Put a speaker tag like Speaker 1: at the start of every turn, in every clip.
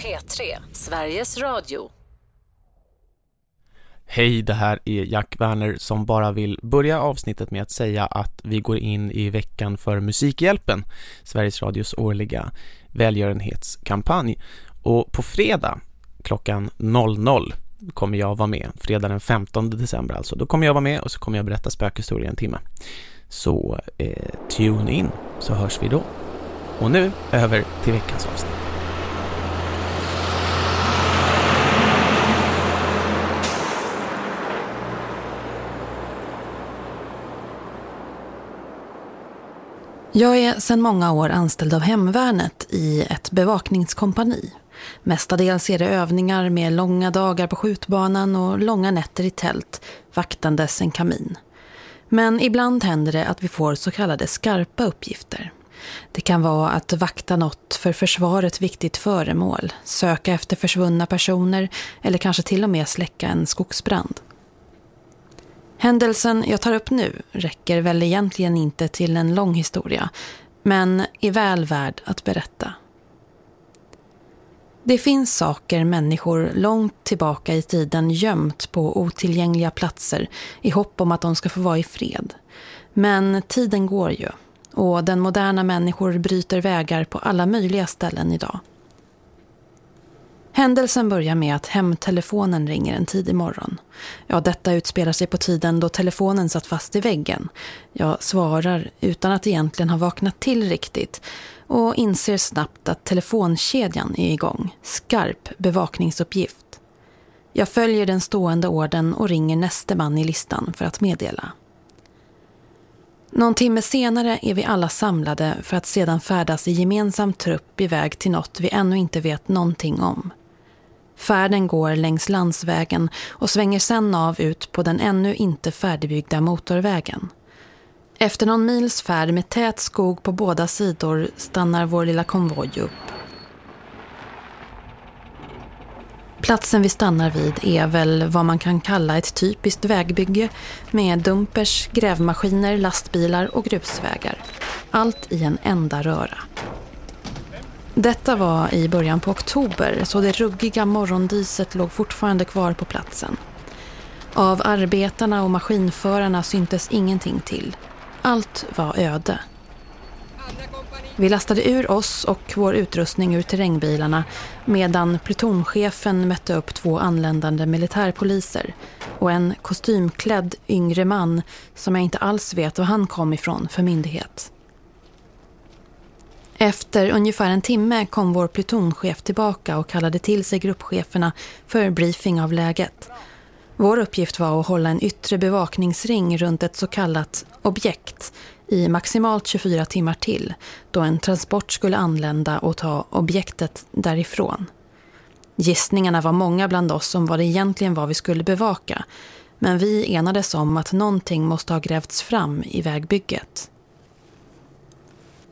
Speaker 1: P3, Sveriges Radio.
Speaker 2: Hej, det här är Jack Werner som bara vill börja avsnittet med att säga att vi går in i veckan för Musikhjälpen, Sveriges Radios årliga välgörenhetskampanj. Och på fredag klockan 00 kommer jag vara med, fredag den 15 december alltså. Då kommer jag vara med och så kommer jag berätta spökhistoria en timme. Så eh, tune in så hörs vi då. Och nu över till veckans avsnitt.
Speaker 3: Jag är sedan många år anställd av Hemvärnet i ett bevakningskompani. Mestadels är det övningar med långa dagar på skjutbanan och långa nätter i tält, vaktandes en kamin. Men ibland händer det att vi får så kallade skarpa uppgifter. Det kan vara att vakta något för försvaret viktigt föremål, söka efter försvunna personer eller kanske till och med släcka en skogsbrand. Händelsen jag tar upp nu räcker väl egentligen inte till en lång historia, men är väl värd att berätta. Det finns saker människor långt tillbaka i tiden gömt på otillgängliga platser i hopp om att de ska få vara i fred. Men tiden går ju och den moderna människor bryter vägar på alla möjliga ställen idag. Händelsen börjar med att hemtelefonen ringer en tidig morgon. Ja, detta utspelar sig på tiden då telefonen satt fast i väggen. Jag svarar utan att egentligen ha vaknat till riktigt och inser snabbt att telefonkedjan är igång. Skarp bevakningsuppgift. Jag följer den stående orden och ringer nästa man i listan för att meddela. Någon timme senare är vi alla samlade för att sedan färdas i gemensam trupp iväg till något vi ännu inte vet någonting om. Färden går längs landsvägen och svänger sen av ut på den ännu inte färdigbyggda motorvägen. Efter någon mils färd med tät skog på båda sidor stannar vår lilla konvoj upp. Platsen vi stannar vid är väl vad man kan kalla ett typiskt vägbygge med dumpers, grävmaskiner, lastbilar och grusvägar. Allt i en enda röra. Detta var i början på oktober så det ruggiga morgondiset låg fortfarande kvar på platsen. Av arbetarna och maskinförarna syntes ingenting till. Allt var öde. Vi lastade ur oss och vår utrustning ur terrängbilarna medan plutonchefen mötte upp två anländande militärpoliser och en kostymklädd yngre man som jag inte alls vet var han kom ifrån för myndighet. Efter ungefär en timme kom vår plutonchef tillbaka och kallade till sig gruppcheferna för briefing av läget. Vår uppgift var att hålla en yttre bevakningsring runt ett så kallat objekt i maximalt 24 timmar till då en transport skulle anlända och ta objektet därifrån. Gissningarna var många bland oss om vad det egentligen var vi skulle bevaka men vi enades om att någonting måste ha grävts fram i vägbygget.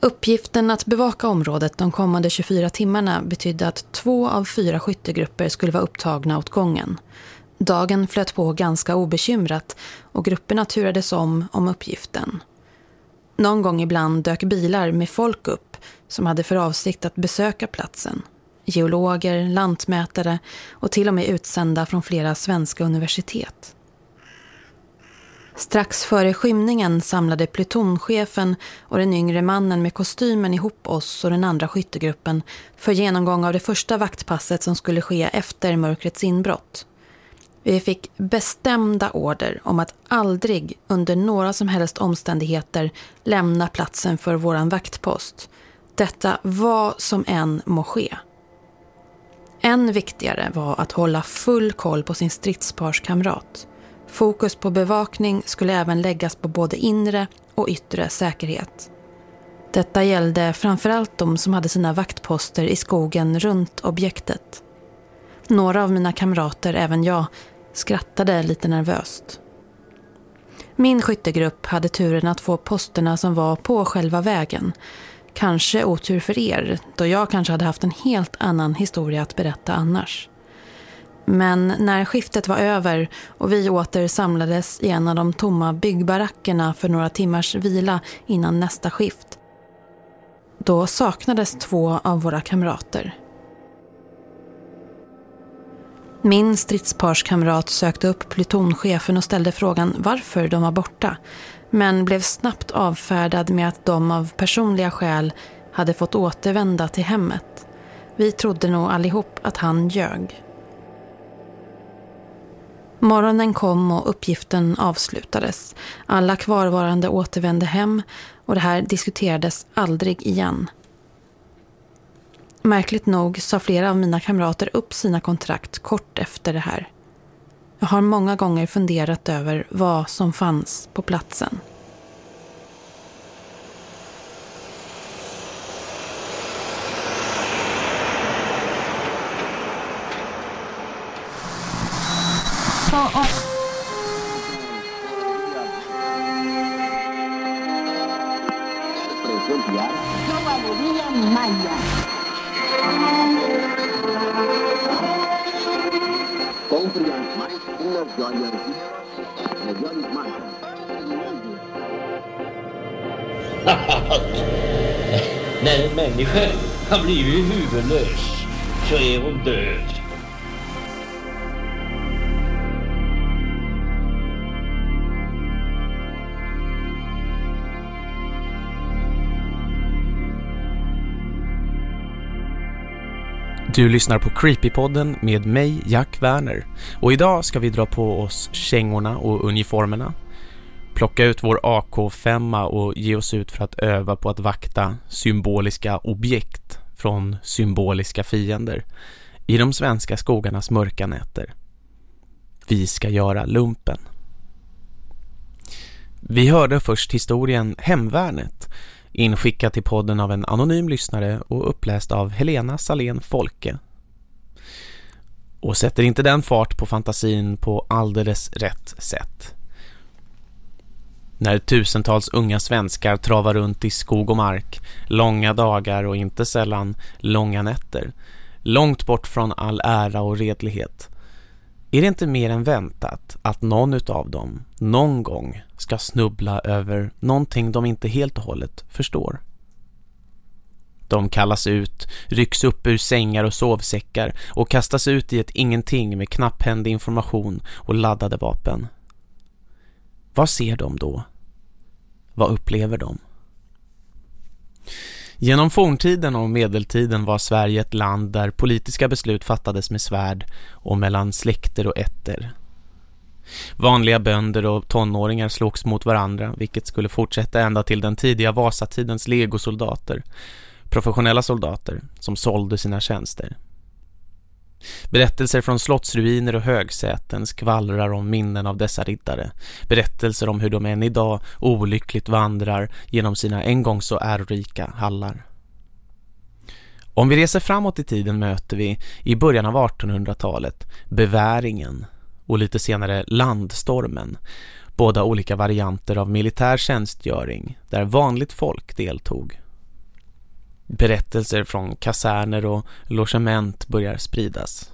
Speaker 3: Uppgiften att bevaka området de kommande 24 timmarna betydde att två av fyra skyttegrupper skulle vara upptagna åt gången. Dagen flöt på ganska obekymrat och grupperna turades om om uppgiften. Någon gång ibland dök bilar med folk upp som hade för avsikt att besöka platsen. Geologer, lantmätare och till och med utsända från flera svenska universitet. Strax före skymningen samlade plutonchefen och den yngre mannen med kostymen ihop oss och den andra skyttegruppen för genomgång av det första vaktpasset som skulle ske efter mörkrets inbrott. Vi fick bestämda order om att aldrig under några som helst omständigheter lämna platsen för våran vaktpost. Detta vad som än må ske. Än viktigare var att hålla full koll på sin stridsparskamrat. Fokus på bevakning skulle även läggas på både inre och yttre säkerhet. Detta gällde framförallt de som hade sina vaktposter i skogen runt objektet. Några av mina kamrater, även jag, skrattade lite nervöst. Min skyttegrupp hade turen att få posterna som var på själva vägen. Kanske otur för er, då jag kanske hade haft en helt annan historia att berätta annars. Men när skiftet var över och vi åter samlades i en av de tomma byggbarackerna för några timmars vila innan nästa skift, då saknades två av våra kamrater. Min stridsparskamrat sökte upp plutonchefen och ställde frågan varför de var borta. Men blev snabbt avfärdad med att de av personliga skäl hade fått återvända till hemmet. Vi trodde nog allihop att han ljög. Morgonen kom och uppgiften avslutades. Alla kvarvarande återvände hem och det här diskuterades aldrig igen. Märkligt nog sa flera av mina kamrater upp sina kontrakt kort efter det här. Jag har många gånger funderat över vad som fanns på platsen.
Speaker 4: När en människa har blivit huvudlös så är hon död.
Speaker 2: Du lyssnar på Creepypodden med mig, Jack Werner. Och idag ska vi dra på oss kängorna och uniformerna. Plocka ut vår AK5 och ge oss ut för att öva på att vakta symboliska objekt från symboliska fiender i de svenska skogarnas mörka nätter. Vi ska göra lumpen. Vi hörde först historien Hemvärnet- inskickad till podden av en anonym lyssnare och uppläst av Helena Salén Folke. Och sätter inte den fart på fantasin på alldeles rätt sätt. När tusentals unga svenskar travar runt i skog och mark, långa dagar och inte sällan långa nätter, långt bort från all ära och redlighet, är det inte mer än väntat att någon utav dem någon gång ska snubbla över någonting de inte helt och hållet förstår. De kallas ut, rycks upp ur sängar och sovsäckar och kastas ut i ett ingenting med knapphändig information och laddade vapen. Vad ser de då? Vad upplever de? Genom forntiden och medeltiden var Sverige ett land där politiska beslut fattades med svärd och mellan släkter och ätter. Vanliga bönder och tonåringar slogs mot varandra vilket skulle fortsätta ända till den tidiga Vasatidens legosoldater, professionella soldater som sålde sina tjänster. Berättelser från slottsruiner och högsäten skvallrar om minnen av dessa riddare. Berättelser om hur de än idag olyckligt vandrar genom sina en gång så ärorika hallar. Om vi reser framåt i tiden möter vi i början av 1800-talet beväringen och lite senare landstormen. Båda olika varianter av militär tjänstgöring där vanligt folk deltog. Berättelser från kaserner och logement börjar spridas.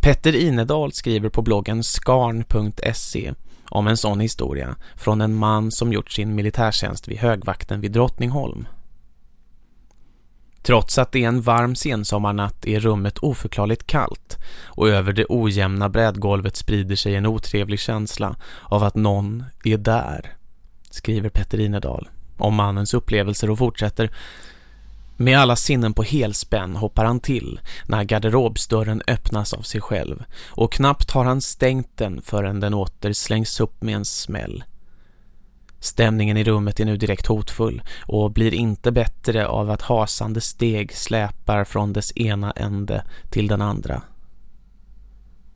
Speaker 2: Petter Inedal skriver på bloggen skarn.se om en sån historia från en man som gjort sin militärtjänst vid högvakten vid Drottningholm. Trots att det är en varm sensommarnatt är rummet oförklarligt kallt och över det ojämna brädgolvet sprider sig en otrevlig känsla av att någon är där, skriver Petter Inedal om mannens upplevelser och fortsätter med alla sinnen på helspänn hoppar han till när garderobsdörren öppnas av sig själv och knappt har han stängt den förrän den åter slängs upp med en smäll. Stämningen i rummet är nu direkt hotfull och blir inte bättre av att hasande steg släpar från dess ena ände till den andra.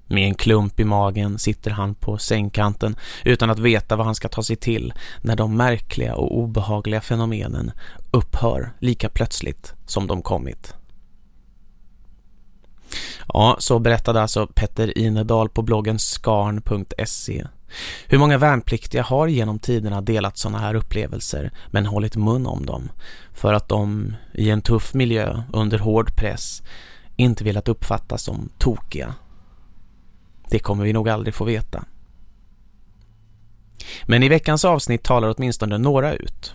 Speaker 2: Med en klump i magen sitter han på sängkanten utan att veta vad han ska ta sig till när de märkliga och obehagliga fenomenen upphör lika plötsligt som de kommit. Ja, så berättade alltså Petter Inedal på bloggen skarn.se. Hur många värnpliktiga har genom tiderna delat sådana här upplevelser men hållit mun om dem för att de i en tuff miljö under hård press inte velat uppfattas som tokiga det kommer vi nog aldrig få veta. Men i veckans avsnitt talar åtminstone några ut.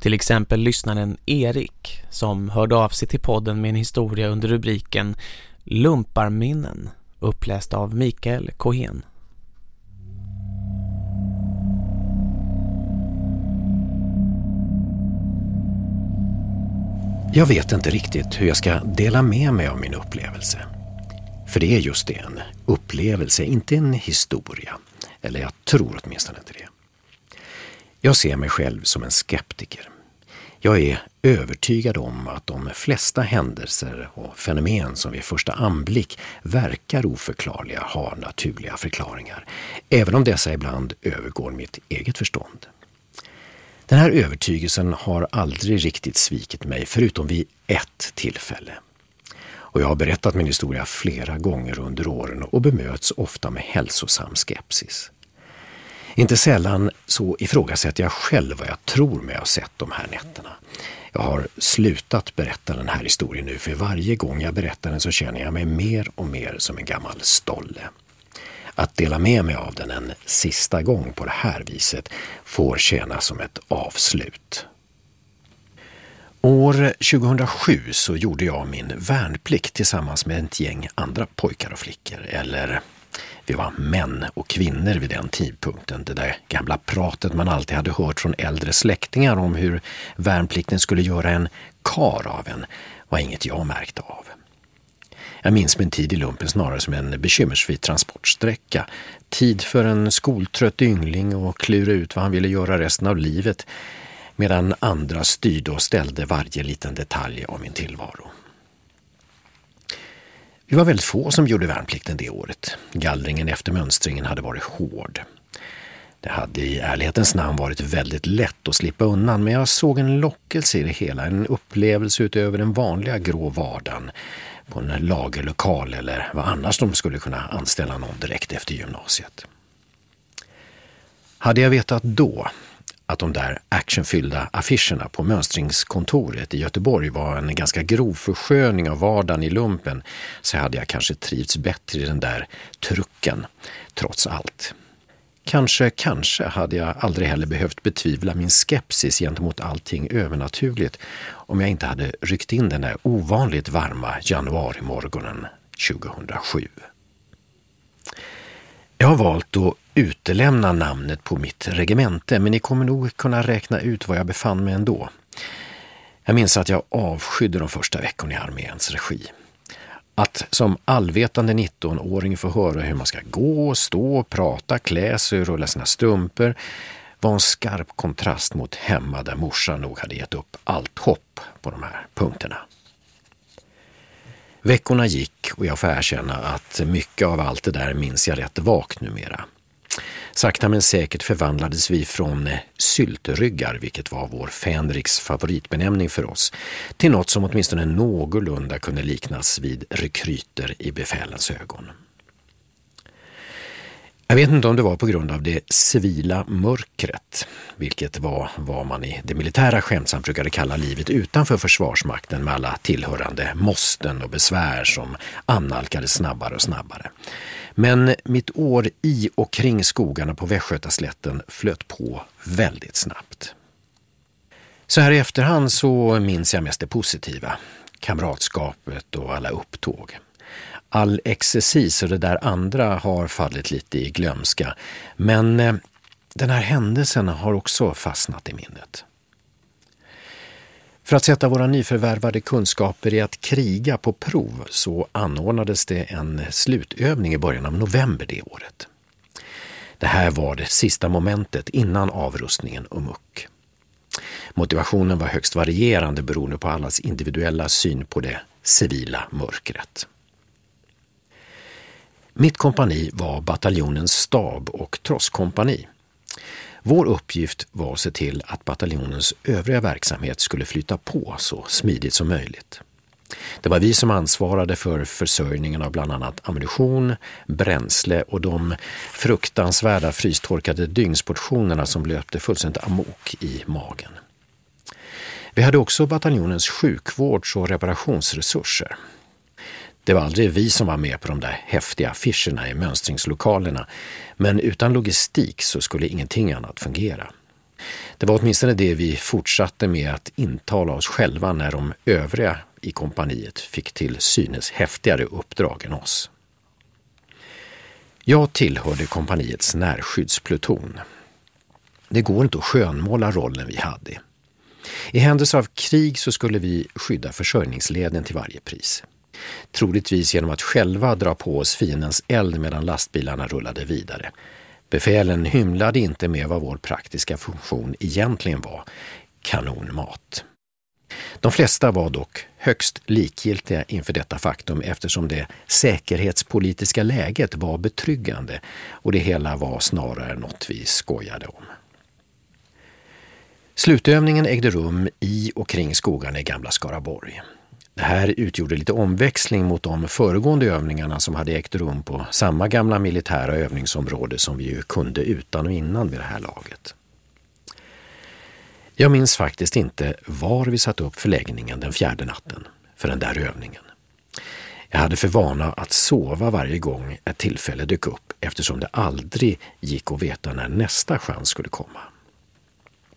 Speaker 2: Till exempel lyssnaren Erik som hörde av sig till podden med en historia under rubriken Lumparminnen uppläst av Mikael Cohen.
Speaker 5: Jag vet inte riktigt hur jag ska dela med mig av min upplevelse. För det är just det, en upplevelse, inte en historia. Eller jag tror åtminstone inte det. Jag ser mig själv som en skeptiker. Jag är övertygad om att de flesta händelser och fenomen som vid första anblick verkar oförklarliga har naturliga förklaringar, även om dessa ibland övergår mitt eget förstånd. Den här övertygelsen har aldrig riktigt svikit mig, förutom vid ett tillfälle. Och jag har berättat min historia flera gånger under åren och bemöts ofta med hälsosam skepsis. Inte sällan så ifrågasätter jag själv vad jag tror mig ha sett de här nätterna. Jag har slutat berätta den här historien nu, för varje gång jag berättar den så känner jag mig mer och mer som en gammal stolle. Att dela med mig av den en sista gång på det här viset får tjäna som ett avslut. År 2007 så gjorde jag min värnplikt tillsammans med ett gäng andra pojkar och flickor, eller vi var män och kvinnor vid den tidpunkten. Det där gamla pratet man alltid hade hört från äldre släktingar om hur värnplikten skulle göra en kar av en var inget jag märkte av. Jag minns min tid i lumpen snarare som en bekymmersfri transportsträcka. Tid för en skoltrött yngling och klura ut vad han ville göra resten av livet medan andra styrde och ställde varje liten detalj av min tillvaro. Vi var väldigt få som gjorde värnplikten det året. Gallringen efter mönstringen hade varit hård. Det hade i ärlighetens namn varit väldigt lätt att slippa undan men jag såg en lockelse i det hela, en upplevelse utöver den vanliga grå vardagen på en lagerlokal eller vad annars de skulle kunna anställa någon direkt efter gymnasiet. Hade jag vetat då att de där actionfyllda affischerna på mönstringskontoret i Göteborg var en ganska grov försköning av vardagen i lumpen så hade jag kanske trivts bättre i den där trucken, trots allt. Kanske, kanske hade jag aldrig heller behövt betvivla min skepsis gentemot allting övernaturligt om jag inte hade ryckt in den där ovanligt varma januarimorgonen 2007. Jag har valt att utelämna namnet på mitt regemente men ni kommer nog kunna räkna ut var jag befann mig ändå. Jag minns att jag avskydde de första veckorna i arméns regi. Att som allvetande 19-åring få höra hur man ska gå, stå, prata, klä sig och rulla sina strumpor var en skarp kontrast mot hemma där morsan nog hade gett upp allt hopp på de här punkterna. Veckorna gick och jag får erkänna att mycket av allt det där minns jag rätt vagt numera. Sakta men säkert förvandlades vi från syltryggar, vilket var vår Fänriks favoritbenämning för oss, till något som åtminstone någorlunda kunde liknas vid rekryter i befälens ögon. Jag vet inte om det var på grund av det civila mörkret, vilket var vad man i det militära skämtsamt brukade kalla livet utanför Försvarsmakten med alla tillhörande måsten och besvär som annalkade snabbare och snabbare. Men mitt år i och kring skogarna på Västgötaslätten flöt på väldigt snabbt. Så här i efterhand så minns jag mest det positiva, kamratskapet och alla upptåg all exercis och det där andra har fallit lite i glömska. Men eh, den här händelsen har också fastnat i minnet. För att sätta våra nyförvärvade kunskaper i att kriga på prov så anordnades det en slutövning i början av november det året. Det här var det sista momentet innan avrustningen och muck. Motivationen var högst varierande beroende på allas individuella syn på det civila mörkret. Mitt kompani var bataljonens stab och trosskompani. Vår uppgift var att se till att bataljonens övriga verksamhet skulle flyta på så smidigt som möjligt. Det var vi som ansvarade för försörjningen av bland annat ammunition, bränsle och de fruktansvärda frystorkade dygnsportionerna som löpte fullständigt amok i magen. Vi hade också bataljonens sjukvårds och reparationsresurser. Det var aldrig vi som var med på de där häftiga affischerna i mönstringslokalerna, men utan logistik så skulle ingenting annat fungera. Det var åtminstone det vi fortsatte med att intala oss själva när de övriga i kompaniet fick till synes häftigare uppdrag än oss. Jag tillhörde kompaniets närskyddspluton. Det går inte att skönmåla rollen vi hade. I händelse av krig så skulle vi skydda försörjningsleden till varje pris. Troligtvis genom att själva dra på oss fiendens eld medan lastbilarna rullade vidare. Befälen hymlade inte med vad vår praktiska funktion egentligen var, kanonmat. De flesta var dock högst likgiltiga inför detta faktum eftersom det säkerhetspolitiska läget var betryggande och det hela var snarare något vi skojade om. Slutövningen ägde rum i och kring skogarna i gamla Skaraborg. Det här utgjorde lite omväxling mot de föregående övningarna som hade ägt rum på samma gamla militära övningsområde som vi ju kunde utan och innan vid det här laget. Jag minns faktiskt inte var vi satt upp förläggningen den fjärde natten för den där övningen. Jag hade för vana att sova varje gång ett tillfälle dök upp eftersom det aldrig gick att veta när nästa chans skulle komma.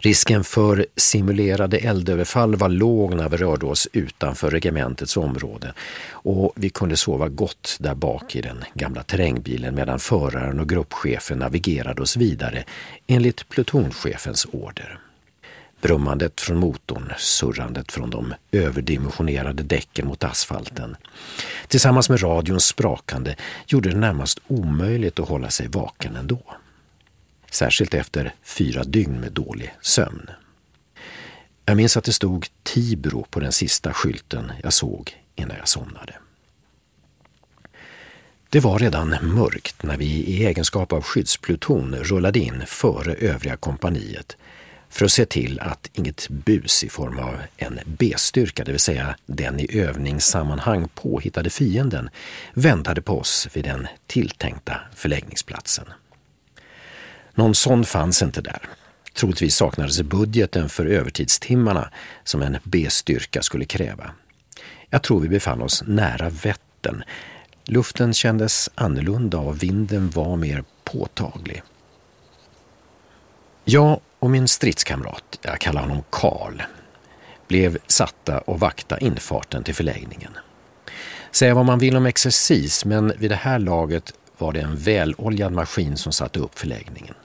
Speaker 5: Risken för simulerade eldöverfall var låg när vi rörde oss utanför regementets område och vi kunde sova gott där bak i den gamla terrängbilen medan föraren och gruppchefen navigerade oss vidare enligt plutonchefens order. Brummandet från motorn, surrandet från de överdimensionerade däcken mot asfalten tillsammans med radions sprakande gjorde det närmast omöjligt att hålla sig vaken ändå särskilt efter fyra dygn med dålig sömn. Jag minns att det stod Tibro på den sista skylten jag såg innan jag somnade. Det var redan mörkt när vi i egenskap av skyddspluton rullade in före övriga kompaniet för att se till att inget bus i form av en B-styrka, det vill säga den i övningssammanhang påhittade fienden, väntade på oss vid den tilltänkta förläggningsplatsen. Någon sån fanns inte där. Troligtvis saknades budgeten för övertidstimmarna som en B-styrka skulle kräva. Jag tror vi befann oss nära Vättern. Luften kändes annorlunda och vinden var mer påtaglig. Jag och min stridskamrat, jag kallar honom Karl, blev satta och vakta infarten till förläggningen. Säga vad man vill om exercis, men vid det här laget var det en väloljad maskin som satte upp förläggningen.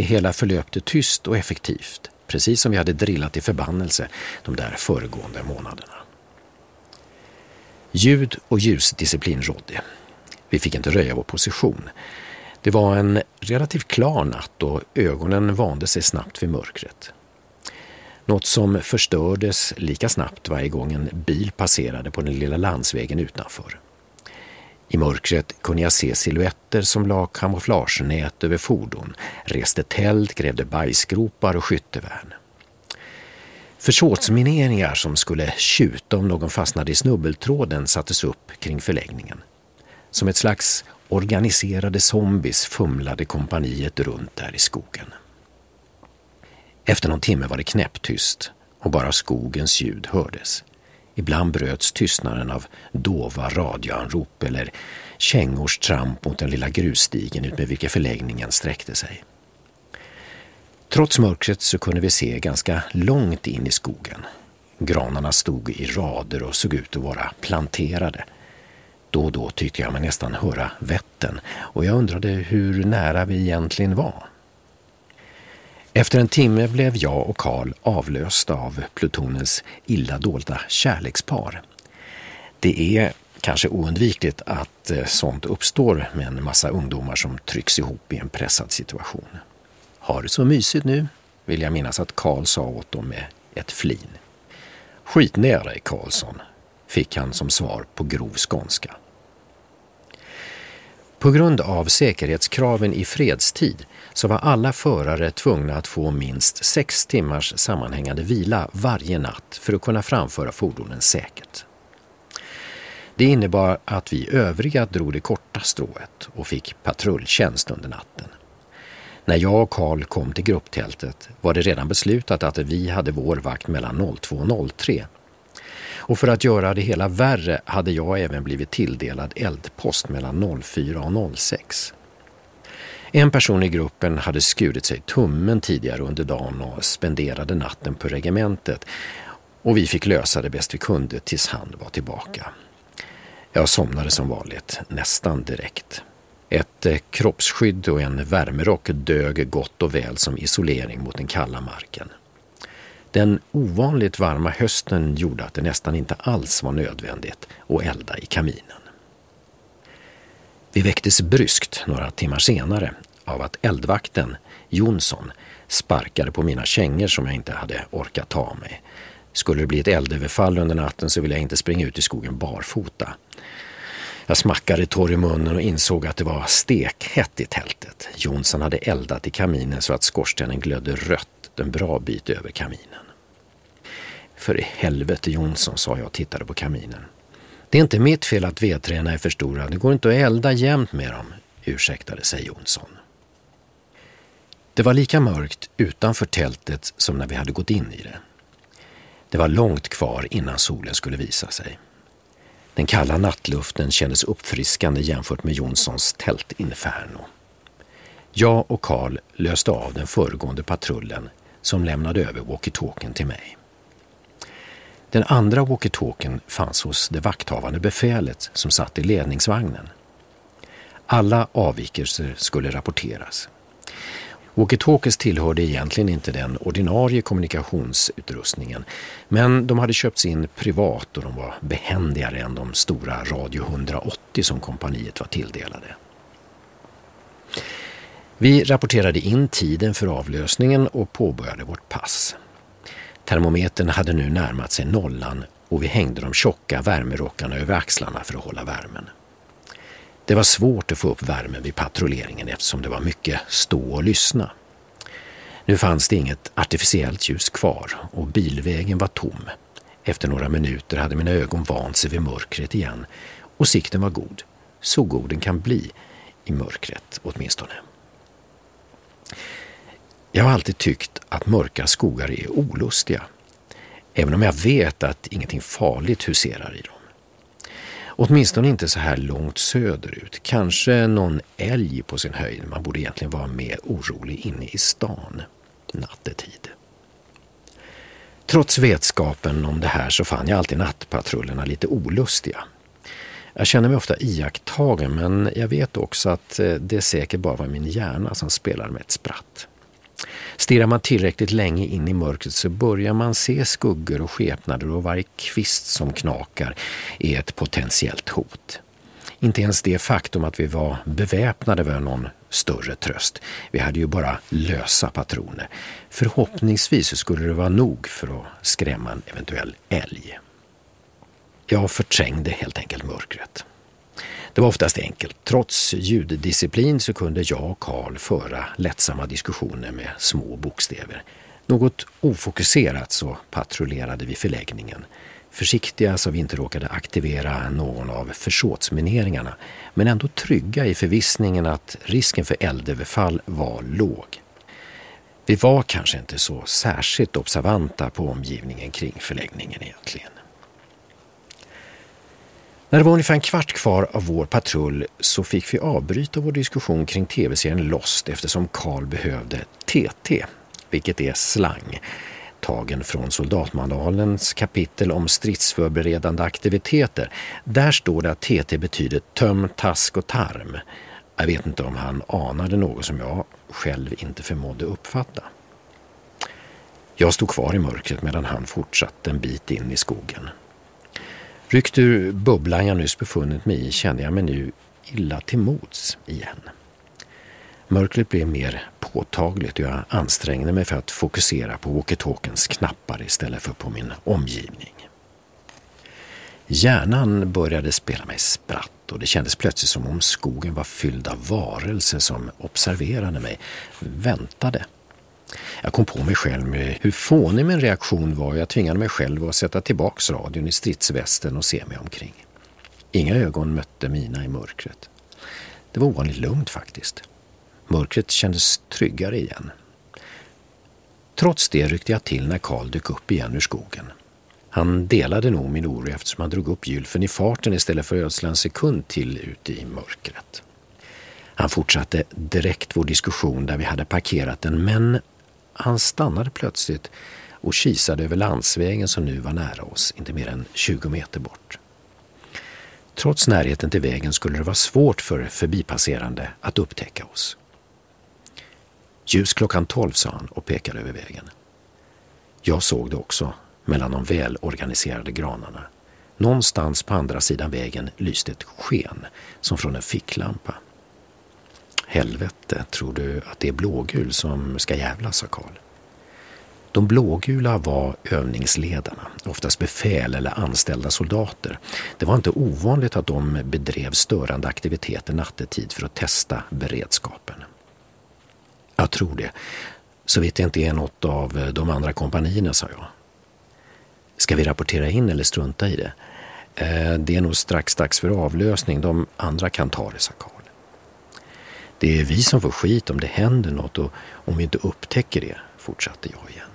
Speaker 5: Det hela förlöpte tyst och effektivt, precis som vi hade drillat i förbannelse de där föregående månaderna. Ljud och ljusdisciplin rådde. Vi fick inte röja vår position. Det var en relativt klar natt och ögonen vande sig snabbt vid mörkret. Något som förstördes lika snabbt varje gång en bil passerade på den lilla landsvägen utanför. I mörkret kunde jag se siluetter som la kamouflagenät över fordon, reste tält, grävde bajsgropar och skyttevärn. Försåtsmineringar som skulle tjuta om någon fastnade i snubbeltråden sattes upp kring förläggningen. Som ett slags organiserade zombies fumlade kompaniet runt där i skogen. Efter någon timme var det knäpptyst och bara skogens ljud hördes. Ibland bröts tystnaden av dova radioanrop eller kängors tramp mot den lilla grusstigen utmed vilken förläggningen sträckte sig. Trots mörkret så kunde vi se ganska långt in i skogen. Granarna stod i rader och såg ut att vara planterade. Då och då tyckte jag mig nästan höra vätten och jag undrade hur nära vi egentligen var. Efter en timme blev jag och Karl avlösta av plutonens illa dolda kärlekspar. Det är kanske oundvikligt att eh, sånt uppstår med en massa ungdomar som trycks ihop i en pressad situation. Har det så mysigt nu? vill jag minnas att Karl sa åt dem med ett flin. Skit ner dig Karlsson, fick han som svar på grov skånska. På grund av säkerhetskraven i fredstid så var alla förare tvungna att få minst sex timmars sammanhängande vila varje natt för att kunna framföra fordonen säkert. Det innebar att vi övriga drog det korta strået och fick patrulltjänst under natten. När jag och Karl kom till grupptältet var det redan beslutat att vi hade vår vakt mellan 02 och 03 och för att göra det hela värre hade jag även blivit tilldelad eldpost mellan 04 och 06. En person i gruppen hade skurit sig tummen tidigare under dagen och spenderade natten på regementet och vi fick lösa det bäst vi kunde tills han var tillbaka. Jag somnade som vanligt, nästan direkt. Ett eh, kroppsskydd och en värmerock dög gott och väl som isolering mot den kalla marken. Den ovanligt varma hösten gjorde att det nästan inte alls var nödvändigt att elda i kaminen. Vi väcktes bryskt några timmar senare av att eldvakten, Jonsson, sparkade på mina kängor som jag inte hade orkat ta av mig. Skulle det bli ett eldöverfall under natten så ville jag inte springa ut i skogen barfota. Jag smackade torr i munnen och insåg att det var stekhett i tältet. Jonsson hade eldat i kaminen så att skorstenen glödde rött en bra bit över kaminen. För i helvete Jonsson, sa jag och tittade på kaminen. Det är inte mitt fel att vedträna är för stora. Det går inte att elda jämnt med dem, ursäktade sig Jonsson. Det var lika mörkt utanför tältet som när vi hade gått in i det. Det var långt kvar innan solen skulle visa sig. Den kalla nattluften kändes uppfriskande jämfört med Jonssons tältinferno. Jag och Karl löste av den föregående patrullen som lämnade över walkie-talkien till mig. Den andra walkie-talkien fanns hos det vakthavande befälet som satt i ledningsvagnen. Alla avvikelser skulle rapporteras. Walkie-talkies tillhörde egentligen inte den ordinarie kommunikationsutrustningen men de hade köpts in privat och de var behändigare än de stora Radio 180 som kompaniet var tilldelade. Vi rapporterade in tiden för avlösningen och påbörjade vårt pass. Termometern hade nu närmat sig nollan och vi hängde de tjocka värmerockarna över axlarna för att hålla värmen. Det var svårt att få upp värmen vid patrulleringen eftersom det var mycket stå och lyssna. Nu fanns det inget artificiellt ljus kvar och bilvägen var tom. Efter några minuter hade mina ögon vant sig vid mörkret igen och sikten var god. Så god den kan bli i mörkret åtminstone. Jag har alltid tyckt att mörka skogar är olustiga. Även om jag vet att ingenting farligt huserar i dem. Åtminstone inte så här långt söderut. Kanske någon älg på sin höjd. Man borde egentligen vara mer orolig inne i stan nattetid. Trots vetskapen om det här så fann jag alltid nattpatrullerna lite olustiga. Jag känner mig ofta iakttagen men jag vet också att eh, det säkert bara var min hjärna som spelade med ett spratt. Stirrar man tillräckligt länge in i mörkret så börjar man se skuggor och skepnader och varje kvist som knakar är ett potentiellt hot. Inte ens det faktum att vi var beväpnade var någon större tröst. Vi hade ju bara lösa patroner. Förhoppningsvis skulle det vara nog för att skrämma en eventuell älg. Jag förträngde helt enkelt mörkret. Det var oftast enkelt. Trots ljuddisciplin så kunde jag och Karl föra lättsamma diskussioner med små bokstäver. Något ofokuserat så patrullerade vi förläggningen. Försiktiga så vi inte råkade aktivera någon av försåtsmineringarna men ändå trygga i förvissningen att risken för eldöverfall var låg. Vi var kanske inte så särskilt observanta på omgivningen kring förläggningen egentligen. När det var ungefär en kvart kvar av vår patrull så fick vi avbryta vår diskussion kring tv-serien Lost eftersom Karl behövde TT, vilket är slang, tagen från soldatmanualens kapitel om stridsförberedande aktiviteter. Där står det att TT betyder töm, task och tarm. Jag vet inte om han anade något som jag själv inte förmådde uppfatta. Jag stod kvar i mörkret medan han fortsatte en bit in i skogen. Ryckt ur bubblan jag nyss befunnit mig i kände jag mig nu illa till mods igen. Mörkret blev mer påtagligt och jag ansträngde mig för att fokusera på walkie-talkiens knappar istället för på min omgivning. Hjärnan började spela mig spratt och det kändes plötsligt som om skogen var fylld av varelser som observerade mig, väntade. Jag kom på mig själv med hur fånig min reaktion var. Jag tvingade mig själv att sätta tillbaks radion i stridsvästen och se mig omkring. Inga ögon mötte mina i mörkret. Det var ovanligt lugnt faktiskt. Mörkret kändes tryggare igen. Trots det ryckte jag till när Karl dök upp igen ur skogen. Han delade nog min oro eftersom han drog upp gylfen i farten istället för att ödsla en sekund till ute i mörkret. Han fortsatte direkt vår diskussion där vi hade parkerat den men han stannade plötsligt och kisade över landsvägen som nu var nära oss, inte mer än 20 meter bort. Trots närheten till vägen skulle det vara svårt för förbipasserande att upptäcka oss. Ljus klockan tolv, sa han och pekade över vägen. Jag såg det också, mellan de välorganiserade granarna. Någonstans på andra sidan vägen lyste ett sken, som från en ficklampa. Helvete, tror du att det är blågul som ska jävlas, sa Karl. De blågula var övningsledarna, oftast befäl eller anställda soldater. Det var inte ovanligt att de bedrev störande aktiviteter nattetid för att testa beredskapen. Jag tror det, så vitt det inte är något av de andra kompanierna, sa jag. Ska vi rapportera in eller strunta i det? Eh, det är nog strax dags för avlösning. De andra kan ta det, sa Karl. Det är vi som får skit om det händer något och om vi inte upptäcker det, fortsatte jag igen.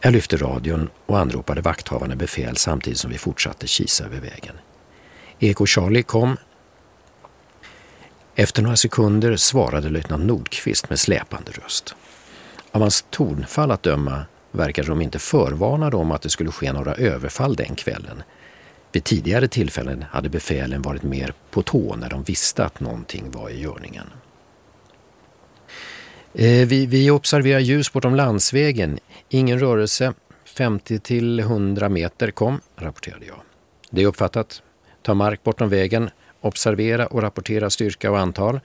Speaker 5: Jag lyfte radion och anropade vakthavande befäl samtidigt som vi fortsatte kisa över vägen. Eko Charlie kom. Efter några sekunder svarade löjtnant Nordqvist med släpande röst. Av hans tonfall att döma verkade de inte förvarnade om att det skulle ske några överfall den kvällen. Vid tidigare tillfällen hade befälen varit mer på tå när de visste att någonting var i görningen. Eh, vi, vi observerar ljus bortom landsvägen. Ingen rörelse. 50 till 100 meter kom, rapporterade jag. Det är uppfattat. Ta mark bortom vägen. Observera och rapportera styrka och antal.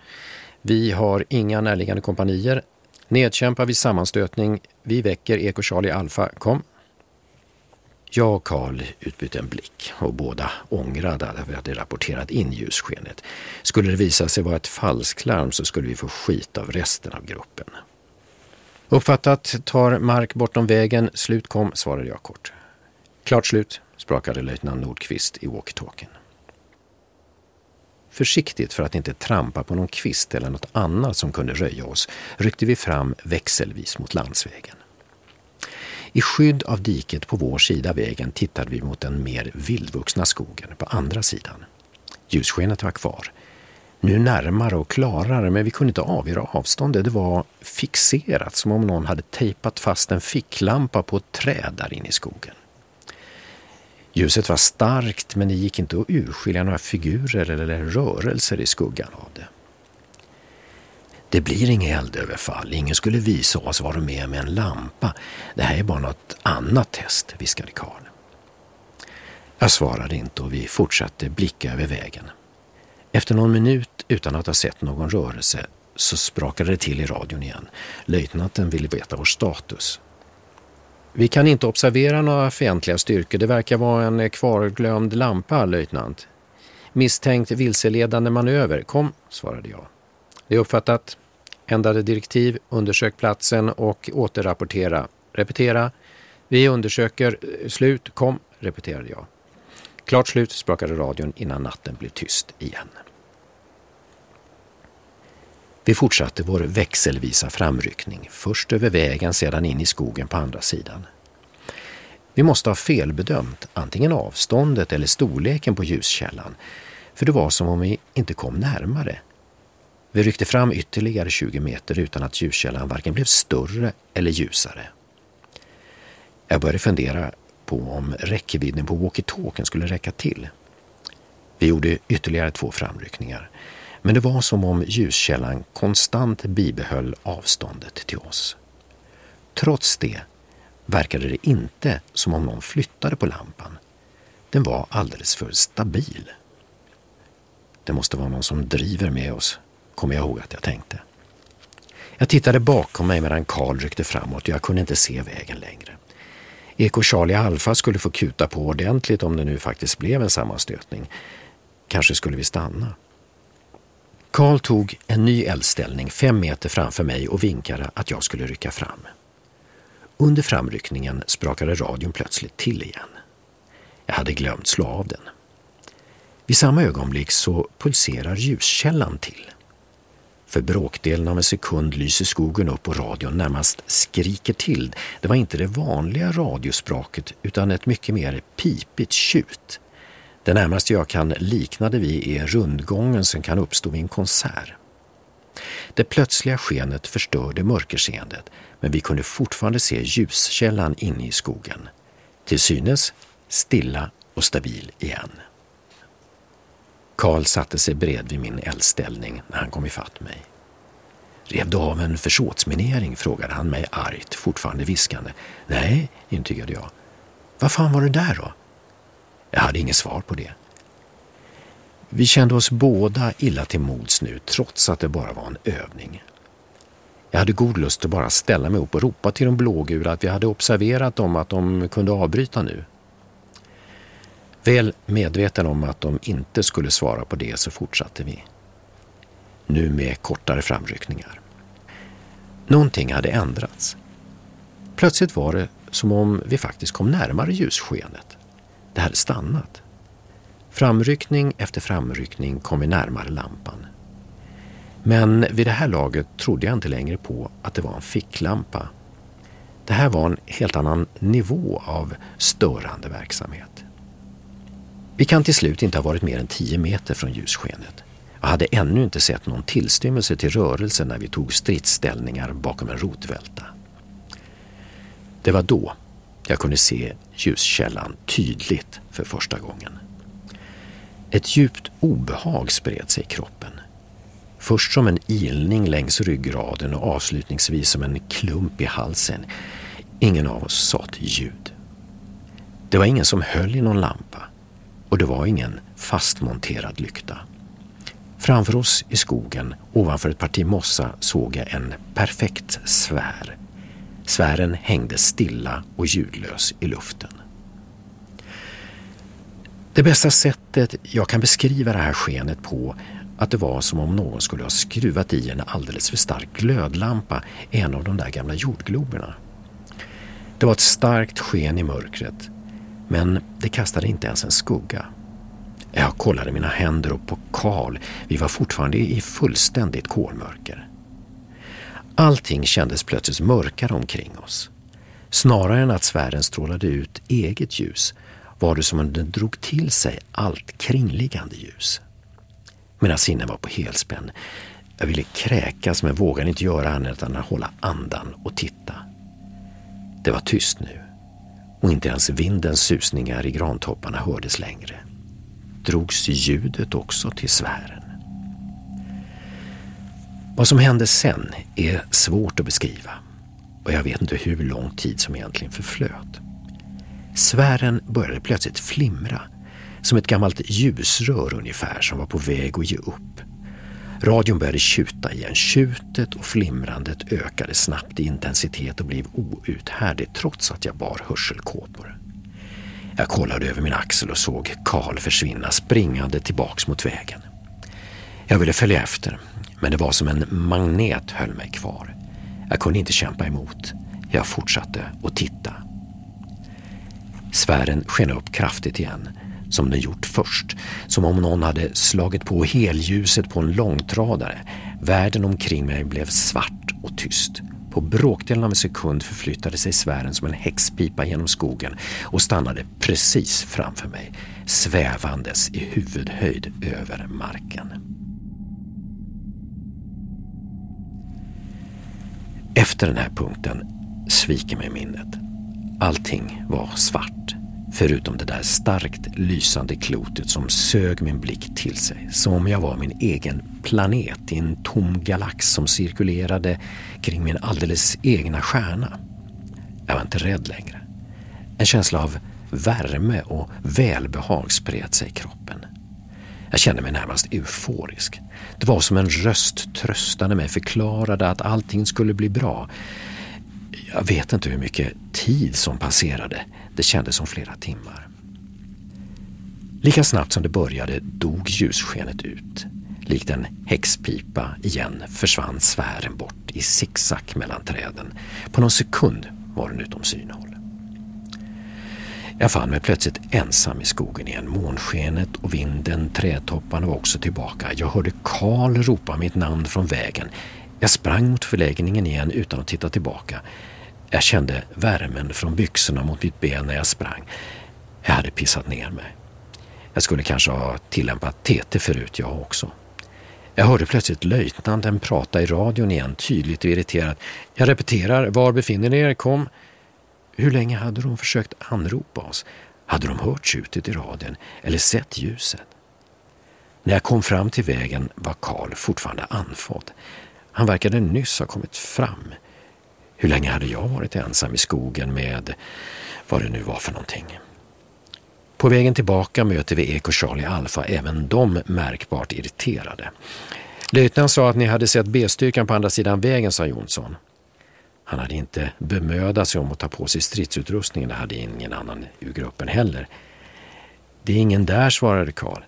Speaker 5: Vi har inga närliggande kompanier. Nedkämpa vid sammanstötning. Vi väcker Eko Charlie Alpha. Kom. Jag och Karl utbytte en blick och båda ångrade att vi hade rapporterat in ljusskenet. Skulle det visa sig vara ett falsklarm så skulle vi få skit av resten av gruppen. Uppfattat, tar mark bortom vägen, slut kom, svarade jag kort. Klart slut, sprakade löjtnant Nordqvist i walkie-talkien. Försiktigt för att inte trampa på någon kvist eller något annat som kunde röja oss ryckte vi fram växelvis mot landsvägen. I skydd av diket på vår sida vägen tittade vi mot den mer vildvuxna skogen på andra sidan. Ljusskenet var kvar. Nu närmare och klarare, men vi kunde inte avgöra avståndet. Det var fixerat, som om någon hade tejpat fast en ficklampa på ett träd där inne i skogen. Ljuset var starkt, men det gick inte att urskilja några figurer eller rörelser i skuggan av det. Det blir inget eldöverfall, ingen skulle visa oss vad de är med en lampa. Det här är bara något annat test, viskade Karl. Jag svarade inte och vi fortsatte blicka över vägen. Efter någon minut utan att ha sett någon rörelse så sprakade det till i radion igen. Löjtnanten ville veta vår status. Vi kan inte observera några fientliga styrkor. Det verkar vara en kvarglömd lampa, löjtnant. Misstänkt vilseledande manöver. Kom, svarade jag. Det är uppfattat. Ändrade direktiv, undersök platsen och återrapportera. Repetera. Vi undersöker. Eh, slut. Kom, repeterade jag. Klart slut sprakade radion innan natten blev tyst igen. Vi fortsatte vår växelvisa framryckning, först över vägen, sedan in i skogen på andra sidan. Vi måste ha felbedömt antingen avståndet eller storleken på ljuskällan, för det var som om vi inte kom närmare. Vi ryckte fram ytterligare 20 meter utan att ljuskällan varken blev större eller ljusare. Jag började fundera på om räckvidden på walkie-talkien skulle räcka till. Vi gjorde ytterligare två framryckningar. Men det var som om ljuskällan konstant bibehöll avståndet till oss. Trots det verkade det inte som om någon flyttade på lampan. Den var alldeles för stabil. Det måste vara någon som driver med oss, kommer jag ihåg att jag tänkte. Jag tittade bakom mig medan Karl ryckte framåt och jag kunde inte se vägen längre. Eko Charlie Alfa skulle få kuta på ordentligt om det nu faktiskt blev en sammanstötning. Kanske skulle vi stanna. Karl tog en ny eldställning fem meter framför mig och vinkade att jag skulle rycka fram. Under framryckningen sprakade radion plötsligt till igen. Jag hade glömt slå av den. Vid samma ögonblick så pulserar ljuskällan till. För bråkdelen av en sekund lyser skogen upp och radion närmast skriker till. Det var inte det vanliga radiospråket utan ett mycket mer pipigt tjut. Det närmaste jag kan likna det vid är rundgången som kan uppstå vid en konsert. Det plötsliga skenet förstörde mörkerseendet men vi kunde fortfarande se ljuskällan inne i skogen. Till synes stilla och stabil igen. Karl satte sig bredvid min eldställning när han kom ifatt mig. Rev du av en försåtsminering? frågade han mig argt, fortfarande viskande. Nej, intygade jag. Vad fan var det där då? Jag hade inget svar på det. Vi kände oss båda illa till mods nu, trots att det bara var en övning. Jag hade god lust att bara ställa mig upp och ropa till de blågula att vi hade observerat dem att de kunde avbryta nu. Väl medveten om att de inte skulle svara på det så fortsatte vi. Nu med kortare framryckningar. Någonting hade ändrats. Plötsligt var det som om vi faktiskt kom närmare ljusskenet. Det hade stannat. Framryckning efter framryckning kom vi närmare lampan. Men vid det här laget trodde jag inte längre på att det var en ficklampa. Det här var en helt annan nivå av störande verksamhet. Vi kan till slut inte ha varit mer än tio meter från ljusskenet. Jag hade ännu inte sett någon tillstymmelse till rörelse när vi tog stridsställningar bakom en rotvälta. Det var då jag kunde se ljuskällan tydligt för första gången. Ett djupt obehag spred sig i kroppen. Först som en ilning längs ryggraden och avslutningsvis som en klump i halsen. Ingen av oss sa ett ljud. Det var ingen som höll i någon lampa och det var ingen fastmonterad lykta. Framför oss i skogen, ovanför ett parti mossa, såg jag en perfekt sfär. Sfären hängde stilla och ljudlös i luften. Det bästa sättet jag kan beskriva det här skenet på att det var som om någon skulle ha skruvat i en alldeles för stark glödlampa i en av de där gamla jordgloberna. Det var ett starkt sken i mörkret men det kastade inte ens en skugga. Jag kollade mina händer och på Karl. Vi var fortfarande i fullständigt kolmörker. Allting kändes plötsligt mörkare omkring oss. Snarare än att sfären strålade ut eget ljus var det som om den drog till sig allt kringliggande ljus. Mina sinnen var på helspänn. Jag ville kräkas men vågade inte göra annat än att hålla andan och titta. Det var tyst nu och inte ens vindens susningar i grantopparna hördes längre. Drogs ljudet också till sfären? Vad som hände sen är svårt att beskriva och jag vet inte hur lång tid som egentligen förflöt. Sfären började plötsligt flimra, som ett gammalt ljusrör ungefär som var på väg att ge upp. Radion började tjuta igen. Tjutet och flimrandet ökade snabbt i intensitet och blev outhärdligt trots att jag bar hörselkåpor. Jag kollade över min axel och såg Karl försvinna springande tillbaks mot vägen. Jag ville följa efter, men det var som en magnet höll mig kvar. Jag kunde inte kämpa emot. Jag fortsatte att titta. Sfären sken upp kraftigt igen, som den gjort först. Som om någon hade slagit på helljuset på en långtradare. Världen omkring mig blev svart och tyst. På bråkdelen av en sekund förflyttade sig sfären som en häxpipa genom skogen och stannade precis framför mig, svävandes i huvudhöjd över marken. Efter den här punkten sviker mig minnet. Allting var svart, förutom det där starkt lysande klotet som sög min blick till sig, som om jag var min egen planet i en tom galax som cirkulerade kring min alldeles egna stjärna. Jag var inte rädd längre. En känsla av värme och välbehag spred sig i kroppen. Jag kände mig närmast euforisk. Det var som en röst tröstade mig, förklarade att allting skulle bli bra. Jag vet inte hur mycket tid som passerade. Det kändes som flera timmar. Lika snabbt som det började dog ljusskenet ut. Likt en häxpipa igen försvann sfären bort i zigzag mellan träden. På någon sekund var den utom synhåll. Jag fann mig plötsligt ensam i skogen igen. Månskenet och vinden, trädtopparna var också tillbaka. Jag hörde Karl ropa mitt namn från vägen. Jag sprang mot förläggningen igen utan att titta tillbaka. Jag kände värmen från byxorna mot mitt ben när jag sprang. Jag hade pissat ner mig. Jag skulle kanske ha tillämpat TT förut jag också. Jag hörde plötsligt löjtnanten prata i radion igen, tydligt och irriterat. Jag repeterar, var befinner ni er? Kom. Hur länge hade de försökt anropa oss? Hade de hört tjutet i radion eller sett ljuset? När jag kom fram till vägen var Karl fortfarande andfådd. Han verkade nyss ha kommit fram. Hur länge hade jag varit ensam i skogen med vad det nu var för någonting? På vägen tillbaka möter vi Eko Charlie Alfa, även de märkbart irriterade. Löjtnant sa att ni hade sett B-styrkan på andra sidan vägen, sa Jonsson. Han hade inte bemödat sig om att ta på sig stridsutrustningen, det hade ingen annan ur gruppen heller. Det är ingen där, svarade Karl.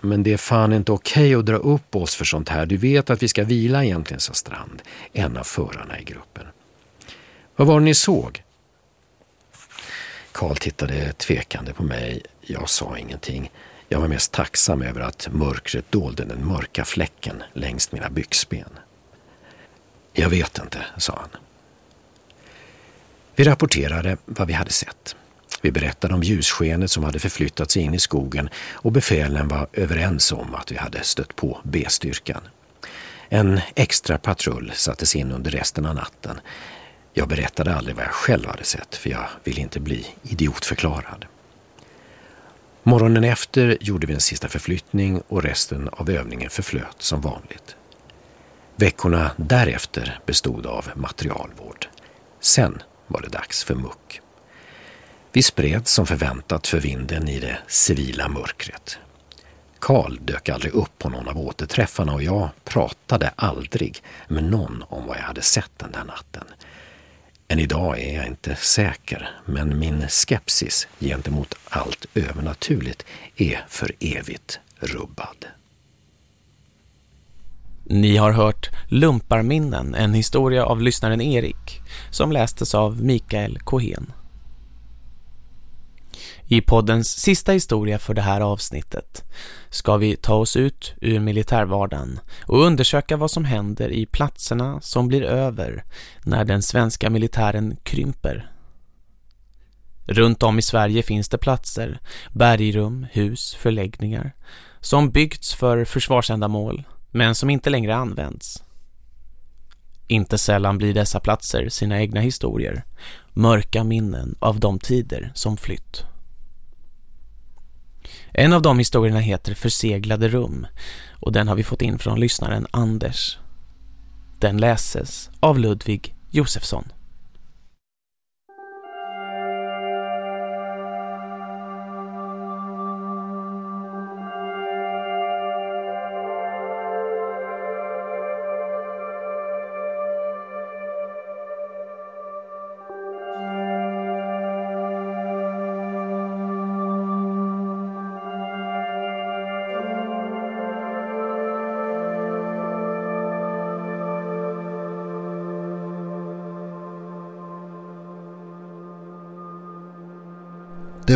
Speaker 5: Men det är fan inte okej att dra upp oss för sånt här. Du vet att vi ska vila egentligen, sa Strand, en av förarna i gruppen. Vad var det ni såg? Karl tittade tvekande på mig. Jag sa ingenting. Jag var mest tacksam över att mörkret dolde den mörka fläcken längs mina byxben. Jag vet inte, sa han. Vi rapporterade vad vi hade sett. Vi berättade om ljusskenet som hade förflyttat sig in i skogen och befälen var överens om att vi hade stött på B-styrkan. En extra patrull sattes in under resten av natten. Jag berättade aldrig vad jag själv hade sett för jag ville inte bli idiotförklarad. Morgonen efter gjorde vi en sista förflyttning och resten av övningen förflöt som vanligt. Veckorna därefter bestod av materialvård. Sen var det dags för muck. Vi spreds som förväntat för vinden i det civila mörkret. Karl dök aldrig upp på någon av återträffarna och jag pratade aldrig med någon om vad jag hade sett den där natten. Än idag är jag inte säker, men min skepsis gentemot allt övernaturligt är för evigt rubbad.
Speaker 2: Ni har hört Lumparminnen, en historia av lyssnaren Erik, som lästes av Mikael Kohen. I poddens sista historia för det här avsnittet ska vi ta oss ut ur militärvardagen och undersöka vad som händer i platserna som blir över när den svenska militären krymper. Runt om i Sverige finns det platser, bergrum, hus, förläggningar som byggts för försvarsändamål men som inte längre används. Inte sällan blir dessa platser sina egna historier, mörka minnen av de tider som flytt. En av de historierna heter Förseglade rum och den har vi fått in från lyssnaren Anders. Den läses av Ludvig Josefsson.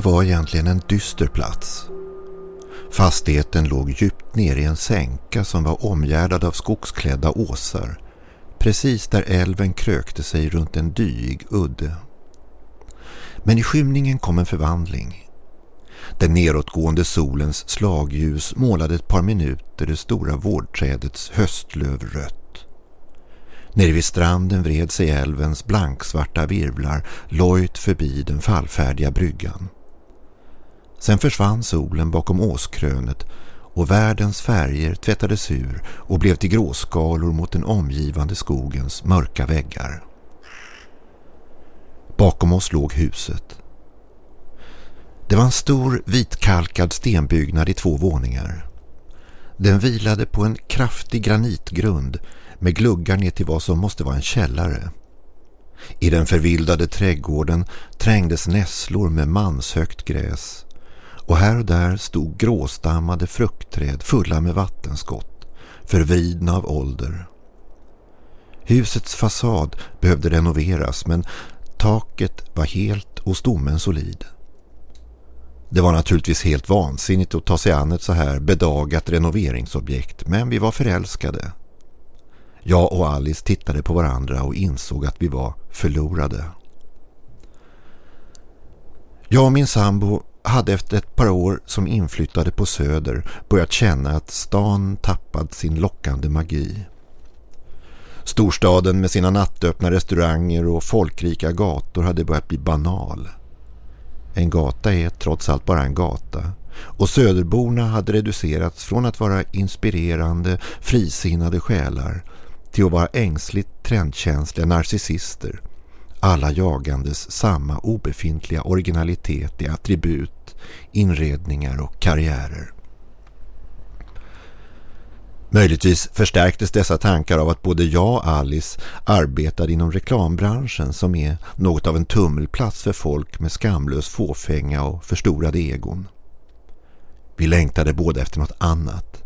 Speaker 6: Det var egentligen en dyster plats. Fastigheten låg djupt ner i en sänka som var omgärdad av skogsklädda åsar, precis där älven krökte sig runt en dyig udde. Men i skymningen kom en förvandling. Den neråtgående solens slagljus målade ett par minuter det stora vårdträdets höstlöv rött. Nere vid stranden vred sig älvens blanksvarta virvlar lojt förbi den fallfärdiga bryggan. Sen försvann solen bakom åskrönet och världens färger tvättades ur och blev till gråskalor mot den omgivande skogens mörka väggar. Bakom oss låg huset. Det var en stor vitkalkad stenbyggnad i två våningar. Den vilade på en kraftig granitgrund med gluggar ner till vad som måste vara en källare. I den förvildade trädgården trängdes nässlor med manshögt gräs och här och där stod gråstammade fruktträd fulla med vattenskott, förvridna av ålder. Husets fasad behövde renoveras men taket var helt och stommen solid. Det var naturligtvis helt vansinnigt att ta sig an ett så här bedagat renoveringsobjekt men vi var förälskade. Jag och Alice tittade på varandra och insåg att vi var förlorade. Jag och min sambo hade efter ett par år som inflyttade på Söder börjat känna att stan tappat sin lockande magi. Storstaden med sina nattöppna restauranger och folkrika gator hade börjat bli banal. En gata är trots allt bara en gata och söderborna hade reducerats från att vara inspirerande, frisinnade själar till att vara ängsligt trendkänsliga narcissister alla jagandes samma obefintliga originalitet i attribut, inredningar och karriärer. Möjligtvis förstärktes dessa tankar av att både jag och Alice arbetade inom reklambranschen som är något av en tummelplats för folk med skamlös fåfänga och förstorade egon. Vi längtade båda efter något annat.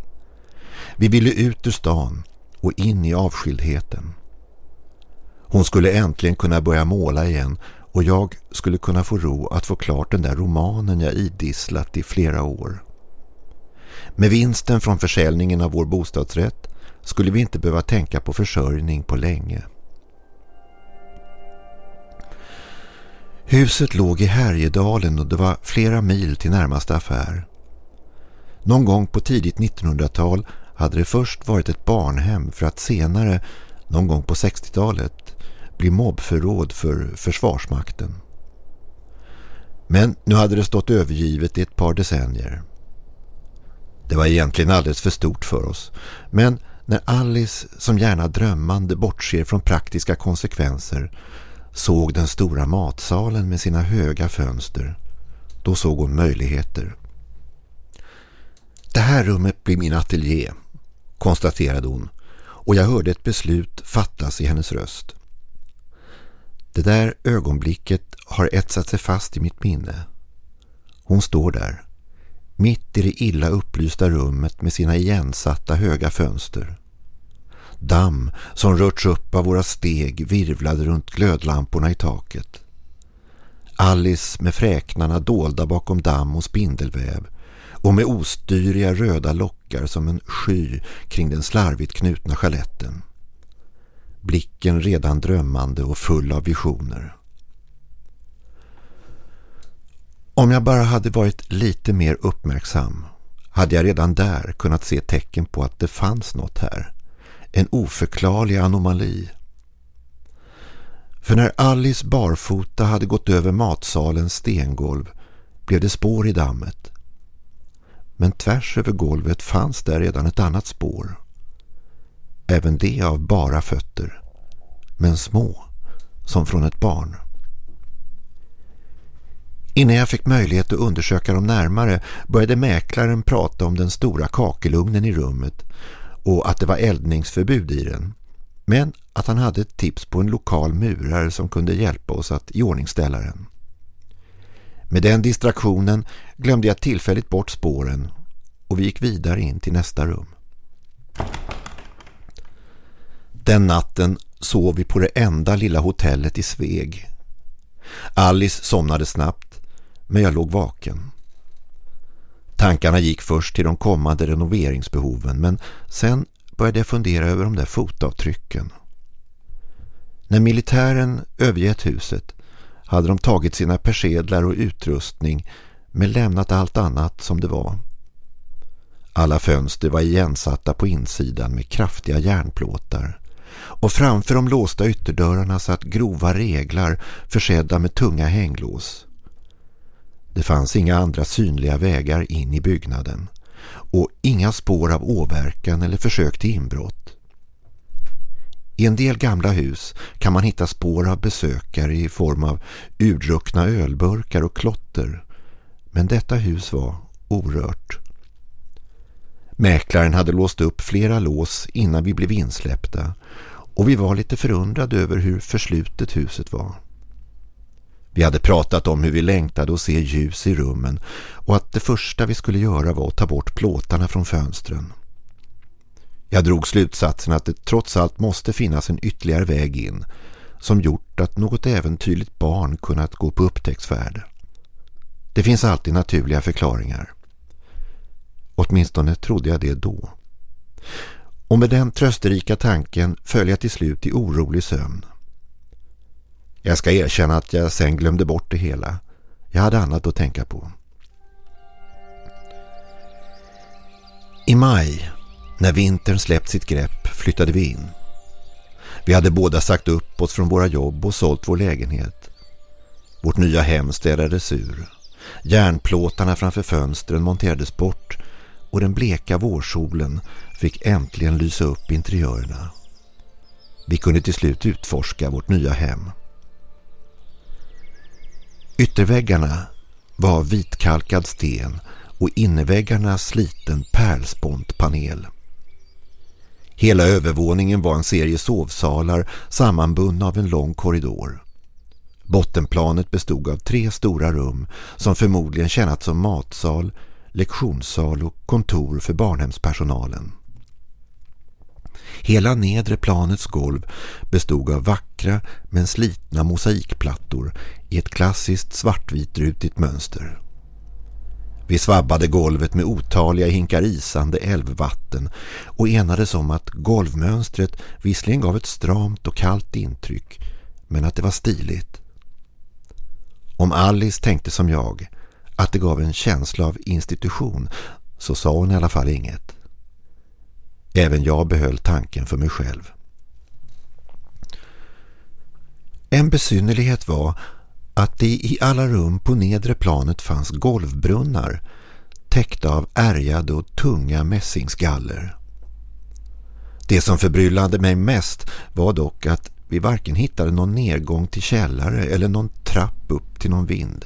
Speaker 6: Vi ville ut ur stan och in i avskildheten. Hon skulle äntligen kunna börja måla igen och jag skulle kunna få ro att få klart den där romanen jag idisslat i flera år. Med vinsten från försäljningen av vår bostadsrätt skulle vi inte behöva tänka på försörjning på länge. Huset låg i Härjedalen och det var flera mil till närmaste affär. Någon gång på tidigt 1900-tal hade det först varit ett barnhem för att senare, någon gång på 60-talet, bli mobbförråd för försvarsmakten. Men nu hade det stått övergivet i ett par decennier. Det var egentligen alldeles för stort för oss. Men när Alice som gärna drömmande bortser från praktiska konsekvenser såg den stora matsalen med sina höga fönster, då såg hon möjligheter. Det här rummet blir min ateljé, konstaterade hon och jag hörde ett beslut fattas i hennes röst. Det där ögonblicket har etsat sig fast i mitt minne. Hon står där, mitt i det illa upplysta rummet med sina igensatta höga fönster. Damm som rörts upp av våra steg virvlade runt glödlamporna i taket. Alice med fräknarna dolda bakom damm och spindelväv och med ostyriga röda lockar som en sky kring den slarvigt knutna skaletten blicken redan drömmande och full av visioner. Om jag bara hade varit lite mer uppmärksam hade jag redan där kunnat se tecken på att det fanns något här. En oförklarlig anomali. För när Alice barfota hade gått över matsalens stengolv blev det spår i dammet. Men tvärs över golvet fanns där redan ett annat spår även det av bara fötter, men små, som från ett barn. Innan jag fick möjlighet att undersöka dem närmare började mäklaren prata om den stora kakelugnen i rummet och att det var eldningsförbud i den. Men att han hade ett tips på en lokal murare som kunde hjälpa oss att iordningställa den. Med den distraktionen glömde jag tillfälligt bort spåren och vi gick vidare in till nästa rum. Den natten sov vi på det enda lilla hotellet i Sveg. Alice somnade snabbt, men jag låg vaken. Tankarna gick först till de kommande renoveringsbehoven, men sen började jag fundera över de där fotavtrycken. När militären övergett huset hade de tagit sina persedlar och utrustning men lämnat allt annat som det var. Alla fönster var igensatta på insidan med kraftiga järnplåtar och framför de låsta ytterdörrarna satt grova reglar försedda med tunga hänglås. Det fanns inga andra synliga vägar in i byggnaden och inga spår av åverkan eller försök till inbrott. I en del gamla hus kan man hitta spår av besökare i form av urdruckna ölburkar och klotter. Men detta hus var orört. Mäklaren hade låst upp flera lås innan vi blev insläppta och vi var lite förundrade över hur förslutet huset var. Vi hade pratat om hur vi längtade att se ljus i rummen och att det första vi skulle göra var att ta bort plåtarna från fönstren. Jag drog slutsatsen att det trots allt måste finnas en ytterligare väg in som gjort att något äventyrligt barn kunnat gå på upptäcktsfärd. Det finns alltid naturliga förklaringar. Åtminstone trodde jag det då. Och med den trösterika tanken föll jag till slut i orolig sömn. Jag ska erkänna att jag sen glömde bort det hela. Jag hade annat att tänka på. I maj, när vintern släppt sitt grepp, flyttade vi in. Vi hade båda sagt upp oss från våra jobb och sålt vår lägenhet. Vårt nya hem städades ur. Järnplåtarna framför fönstren monterades bort och den bleka vårsolen fick äntligen lysa upp interiörerna. Vi kunde till slut utforska vårt nya hem. Ytterväggarna var vitkalkad sten och innerväggarna sliten pärlspontpanel. Hela övervåningen var en serie sovsalar sammanbundna av en lång korridor. Bottenplanet bestod av tre stora rum som förmodligen tjänat som matsal, lektionssal och kontor för barnhemspersonalen. Hela nedre planets golv bestod av vackra men slitna mosaikplattor i ett klassiskt svartvitrutigt mönster. Vi svabbade golvet med otaliga hinkar isande älvvatten och enades om att golvmönstret visserligen gav ett stramt och kallt intryck men att det var stiligt. Om Alice tänkte som jag att det gav en känsla av institution så sa hon i alla fall inget. Även jag behöll tanken för mig själv. En besynnerlighet var att det i alla rum på nedre planet fanns golvbrunnar täckta av ärgade och tunga mässingsgaller. Det som förbryllade mig mest var dock att vi varken hittade någon nedgång till källare eller någon trapp upp till någon vind.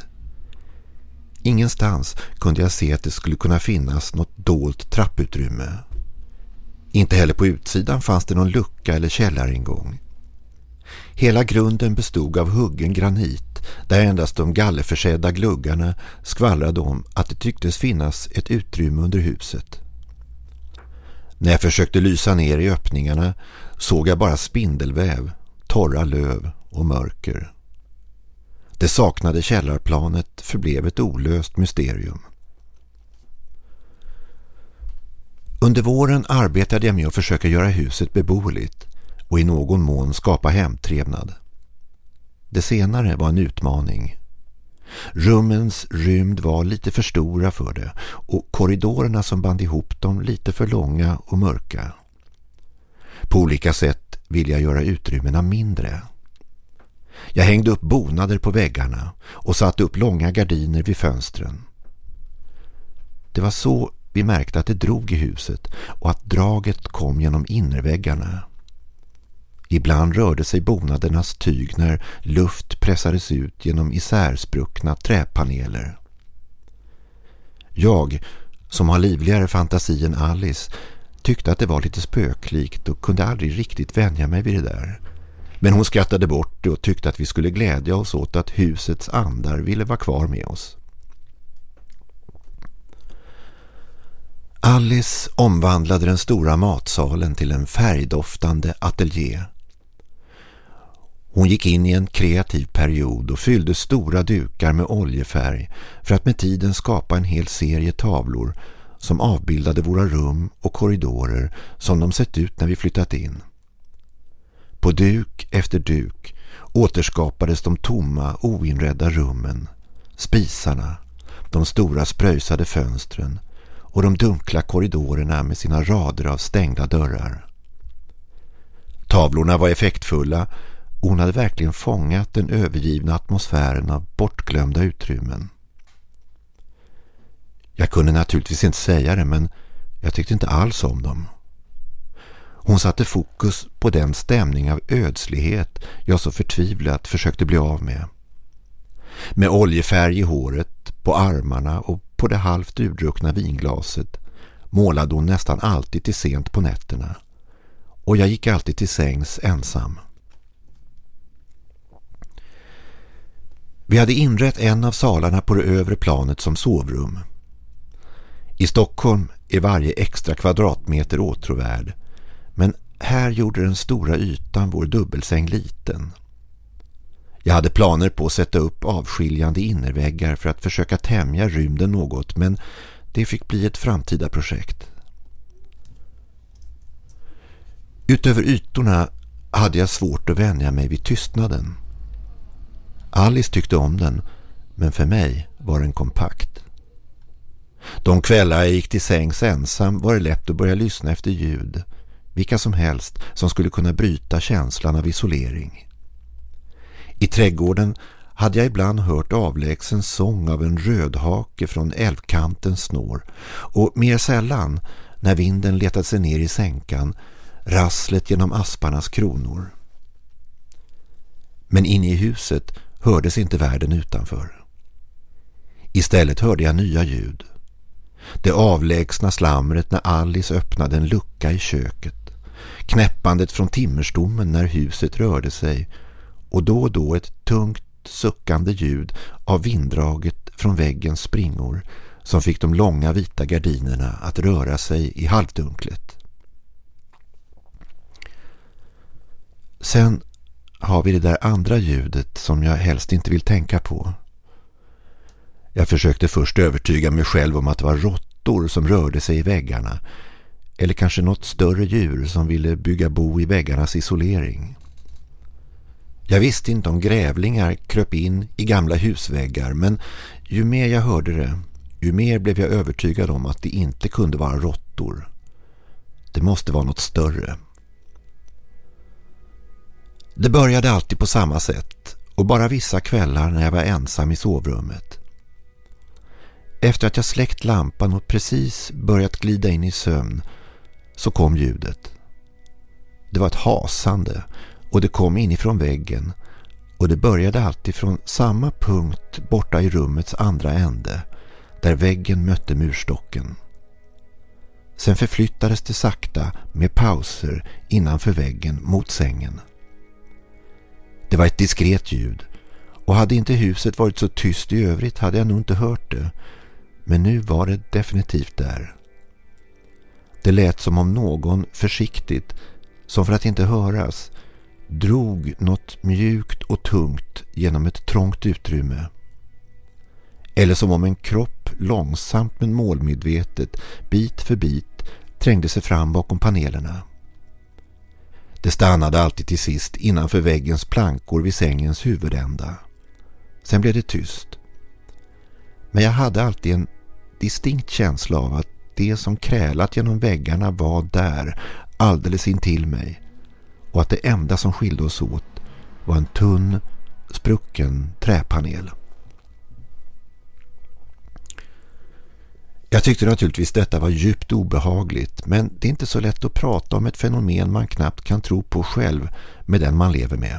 Speaker 6: Ingenstans kunde jag se att det skulle kunna finnas något dolt trapputrymme. Inte heller på utsidan fanns det någon lucka eller källaringång. Hela grunden bestod av huggen granit där endast de gallerförsedda gluggarna skvallrade om att det tycktes finnas ett utrymme under huset. När jag försökte lysa ner i öppningarna såg jag bara spindelväv, torra löv och mörker. Det saknade källarplanet förblev ett olöst mysterium. Under våren arbetade jag med att försöka göra huset beboeligt och i någon mån skapa hemtrevnad. Det senare var en utmaning. Rummens rymd var lite för stora för det och korridorerna som band ihop dem lite för långa och mörka. På olika sätt ville jag göra utrymmena mindre. Jag hängde upp bonader på väggarna och satte upp långa gardiner vid fönstren. Det var så vi märkte att det drog i huset och att draget kom genom innerväggarna. Ibland rörde sig bonadernas tyg när luft pressades ut genom isärspruckna träpaneler. Jag, som har livligare fantasi än Alice, tyckte att det var lite spöklikt och kunde aldrig riktigt vänja mig vid det där. Men hon skrattade bort det och tyckte att vi skulle glädja oss åt att husets andar ville vara kvar med oss. Alice omvandlade den stora matsalen till en färgdoftande ateljé. Hon gick in i en kreativ period och fyllde stora dukar med oljefärg för att med tiden skapa en hel serie tavlor som avbildade våra rum och korridorer som de sett ut när vi flyttat in. På duk efter duk återskapades de tomma, oinredda rummen, spisarna, de stora spröjsade fönstren och de dunkla korridorerna med sina rader av stängda dörrar. Tavlorna var effektfulla och hon hade verkligen fångat den övergivna atmosfären av bortglömda utrymmen. Jag kunde naturligtvis inte säga det men jag tyckte inte alls om dem. Hon satte fokus på den stämning av ödslighet jag så förtvivlat försökte bli av med. Med oljefärg i håret, på armarna och på det halvt urdruckna vinglaset målade hon nästan alltid till sent på nätterna. Och jag gick alltid till sängs ensam. Vi hade inrett en av salarna på det övre planet som sovrum. I Stockholm är varje extra kvadratmeter åtråvärd men här gjorde den stora ytan vår dubbelsäng liten. Jag hade planer på att sätta upp avskiljande innerväggar för att försöka tämja rymden något men det fick bli ett framtida projekt. Utöver ytorna hade jag svårt att vänja mig vid tystnaden. Alice tyckte om den men för mig var den kompakt. De kvällar jag gick till sängs ensam var det lätt att börja lyssna efter ljud, vilka som helst som skulle kunna bryta känslan av isolering. I trädgården hade jag ibland hört avlägsen sång av en rödhake från älvkantens snår och mer sällan, när vinden letade sig ner i sänkan, rasslet genom asparnas kronor. Men inne i huset hördes inte världen utanför. Istället hörde jag nya ljud. Det avlägsna slamret när Alice öppnade en lucka i köket. Knäppandet från timmerstommen när huset rörde sig och då och då ett tungt suckande ljud av vinddraget från väggens springor som fick de långa vita gardinerna att röra sig i halvdunklet. Sen har vi det där andra ljudet som jag helst inte vill tänka på. Jag försökte först övertyga mig själv om att det var råttor som rörde sig i väggarna eller kanske något större djur som ville bygga bo i väggarnas isolering. Jag visste inte om grävlingar kröp in i gamla husväggar men ju mer jag hörde det, ju mer blev jag övertygad om att det inte kunde vara råttor. Det måste vara något större. Det började alltid på samma sätt och bara vissa kvällar när jag var ensam i sovrummet. Efter att jag släckt lampan och precis börjat glida in i sömn så kom ljudet. Det var ett hasande och det kom inifrån väggen och det började alltid från samma punkt borta i rummets andra ände där väggen mötte murstocken. Sen förflyttades det sakta med pauser innanför väggen mot sängen. Det var ett diskret ljud och hade inte huset varit så tyst i övrigt hade jag nog inte hört det. Men nu var det definitivt där. Det lät som om någon försiktigt, som för att inte höras, drog något mjukt och tungt genom ett trångt utrymme. Eller som om en kropp långsamt men målmedvetet, bit för bit, trängde sig fram bakom panelerna. Det stannade alltid till sist innanför väggens plankor vid sängens huvudända. Sen blev det tyst. Men jag hade alltid en distinkt känsla av att det som krälat genom väggarna var där, alldeles intill mig. Och att det enda som skilde oss åt var en tunn, sprucken träpanel. Jag tyckte naturligtvis detta var djupt obehagligt men det är inte så lätt att prata om ett fenomen man knappt kan tro på själv med den man lever med.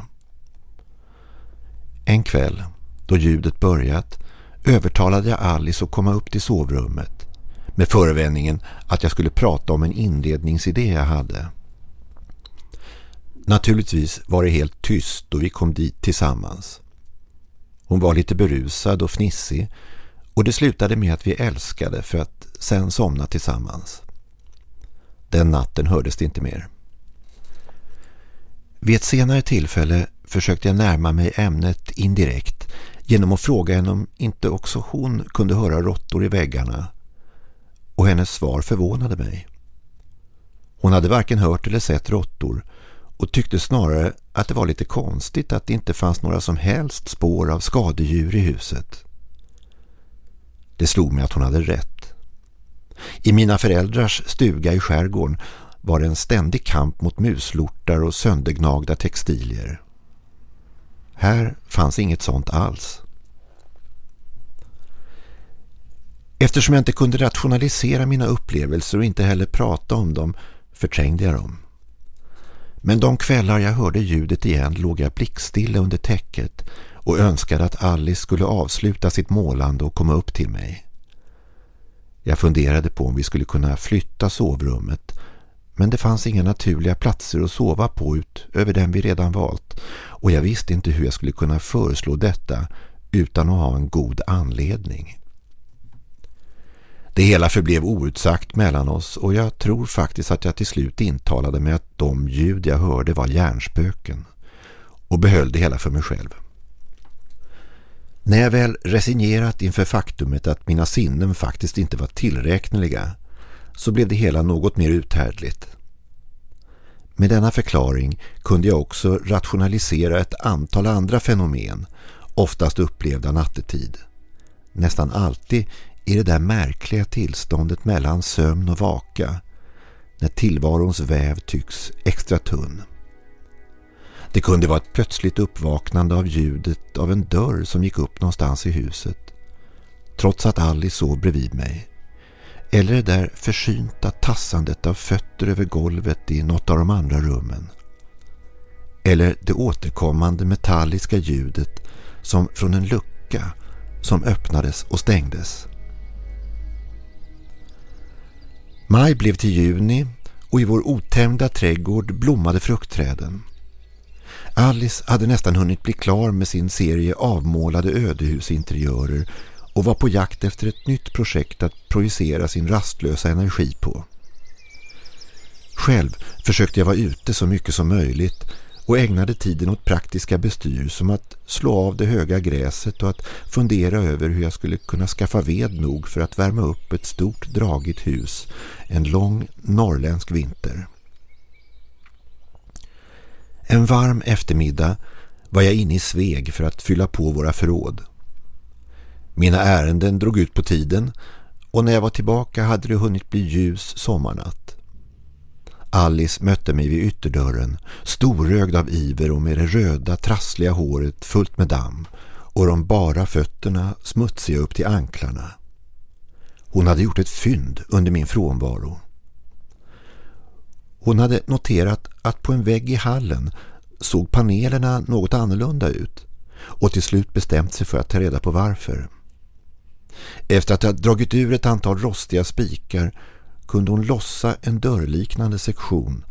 Speaker 6: En kväll, då ljudet börjat, övertalade jag Alice att komma upp till sovrummet med förevändningen att jag skulle prata om en inledningsidé jag hade. Naturligtvis var det helt tyst då vi kom dit tillsammans. Hon var lite berusad och fnissig och det slutade med att vi älskade för att sen somna tillsammans. Den natten hördes det inte mer. Vid ett senare tillfälle försökte jag närma mig ämnet indirekt genom att fråga henne om inte också hon kunde höra råttor i väggarna. Och hennes svar förvånade mig. Hon hade varken hört eller sett råttor och tyckte snarare att det var lite konstigt att det inte fanns några som helst spår av skadedjur i huset. Det slog mig att hon hade rätt. I mina föräldrars stuga i skärgården var det en ständig kamp mot muslortar och söndergnagda textilier. Här fanns inget sånt alls. Eftersom jag inte kunde rationalisera mina upplevelser och inte heller prata om dem förträngde jag dem. Men de kvällar jag hörde ljudet igen låg jag blickstilla under täcket och önskade att Alice skulle avsluta sitt målande och komma upp till mig. Jag funderade på om vi skulle kunna flytta sovrummet men det fanns inga naturliga platser att sova på ut över den vi redan valt och jag visste inte hur jag skulle kunna föreslå detta utan att ha en god anledning. Det hela förblev outsagt mellan oss och jag tror faktiskt att jag till slut intalade mig att de ljud jag hörde var hjärnspöken och behöll det hela för mig själv. När jag väl resignerat inför faktumet att mina sinnen faktiskt inte var tillräkneliga så blev det hela något mer uthärdligt. Med denna förklaring kunde jag också rationalisera ett antal andra fenomen, oftast upplevda nattetid. Nästan alltid i det där märkliga tillståndet mellan sömn och vaka när tillvarons väv tycks extra tunn. Det kunde vara ett plötsligt uppvaknande av ljudet av en dörr som gick upp någonstans i huset trots att Alice sov bredvid mig. Eller det där försynta tassandet av fötter över golvet i något av de andra rummen. Eller det återkommande metalliska ljudet som från en lucka som öppnades och stängdes. Maj blev till juni och i vår otämjda trädgård blommade fruktträden. Alice hade nästan hunnit bli klar med sin serie avmålade ödehusinteriörer och var på jakt efter ett nytt projekt att projicera sin rastlösa energi på. Själv försökte jag vara ute så mycket som möjligt och ägnade tiden åt praktiska bestyr som att slå av det höga gräset och att fundera över hur jag skulle kunna skaffa ved nog för att värma upp ett stort dragigt hus en lång norrländsk vinter. En varm eftermiddag var jag inne i Sveg för att fylla på våra förråd. Mina ärenden drog ut på tiden och när jag var tillbaka hade det hunnit bli ljus sommarnatt. Alice mötte mig vid ytterdörren, storögd av iver och med det röda, trassliga håret fullt med damm och de bara fötterna smutsiga upp till anklarna. Hon hade gjort ett fynd under min frånvaro. Hon hade noterat att på en vägg i hallen såg panelerna något annorlunda ut och till slut bestämt sig för att ta reda på varför. Efter att ha dragit ur ett antal rostiga spikar kunde hon lossa en dörrliknande sektion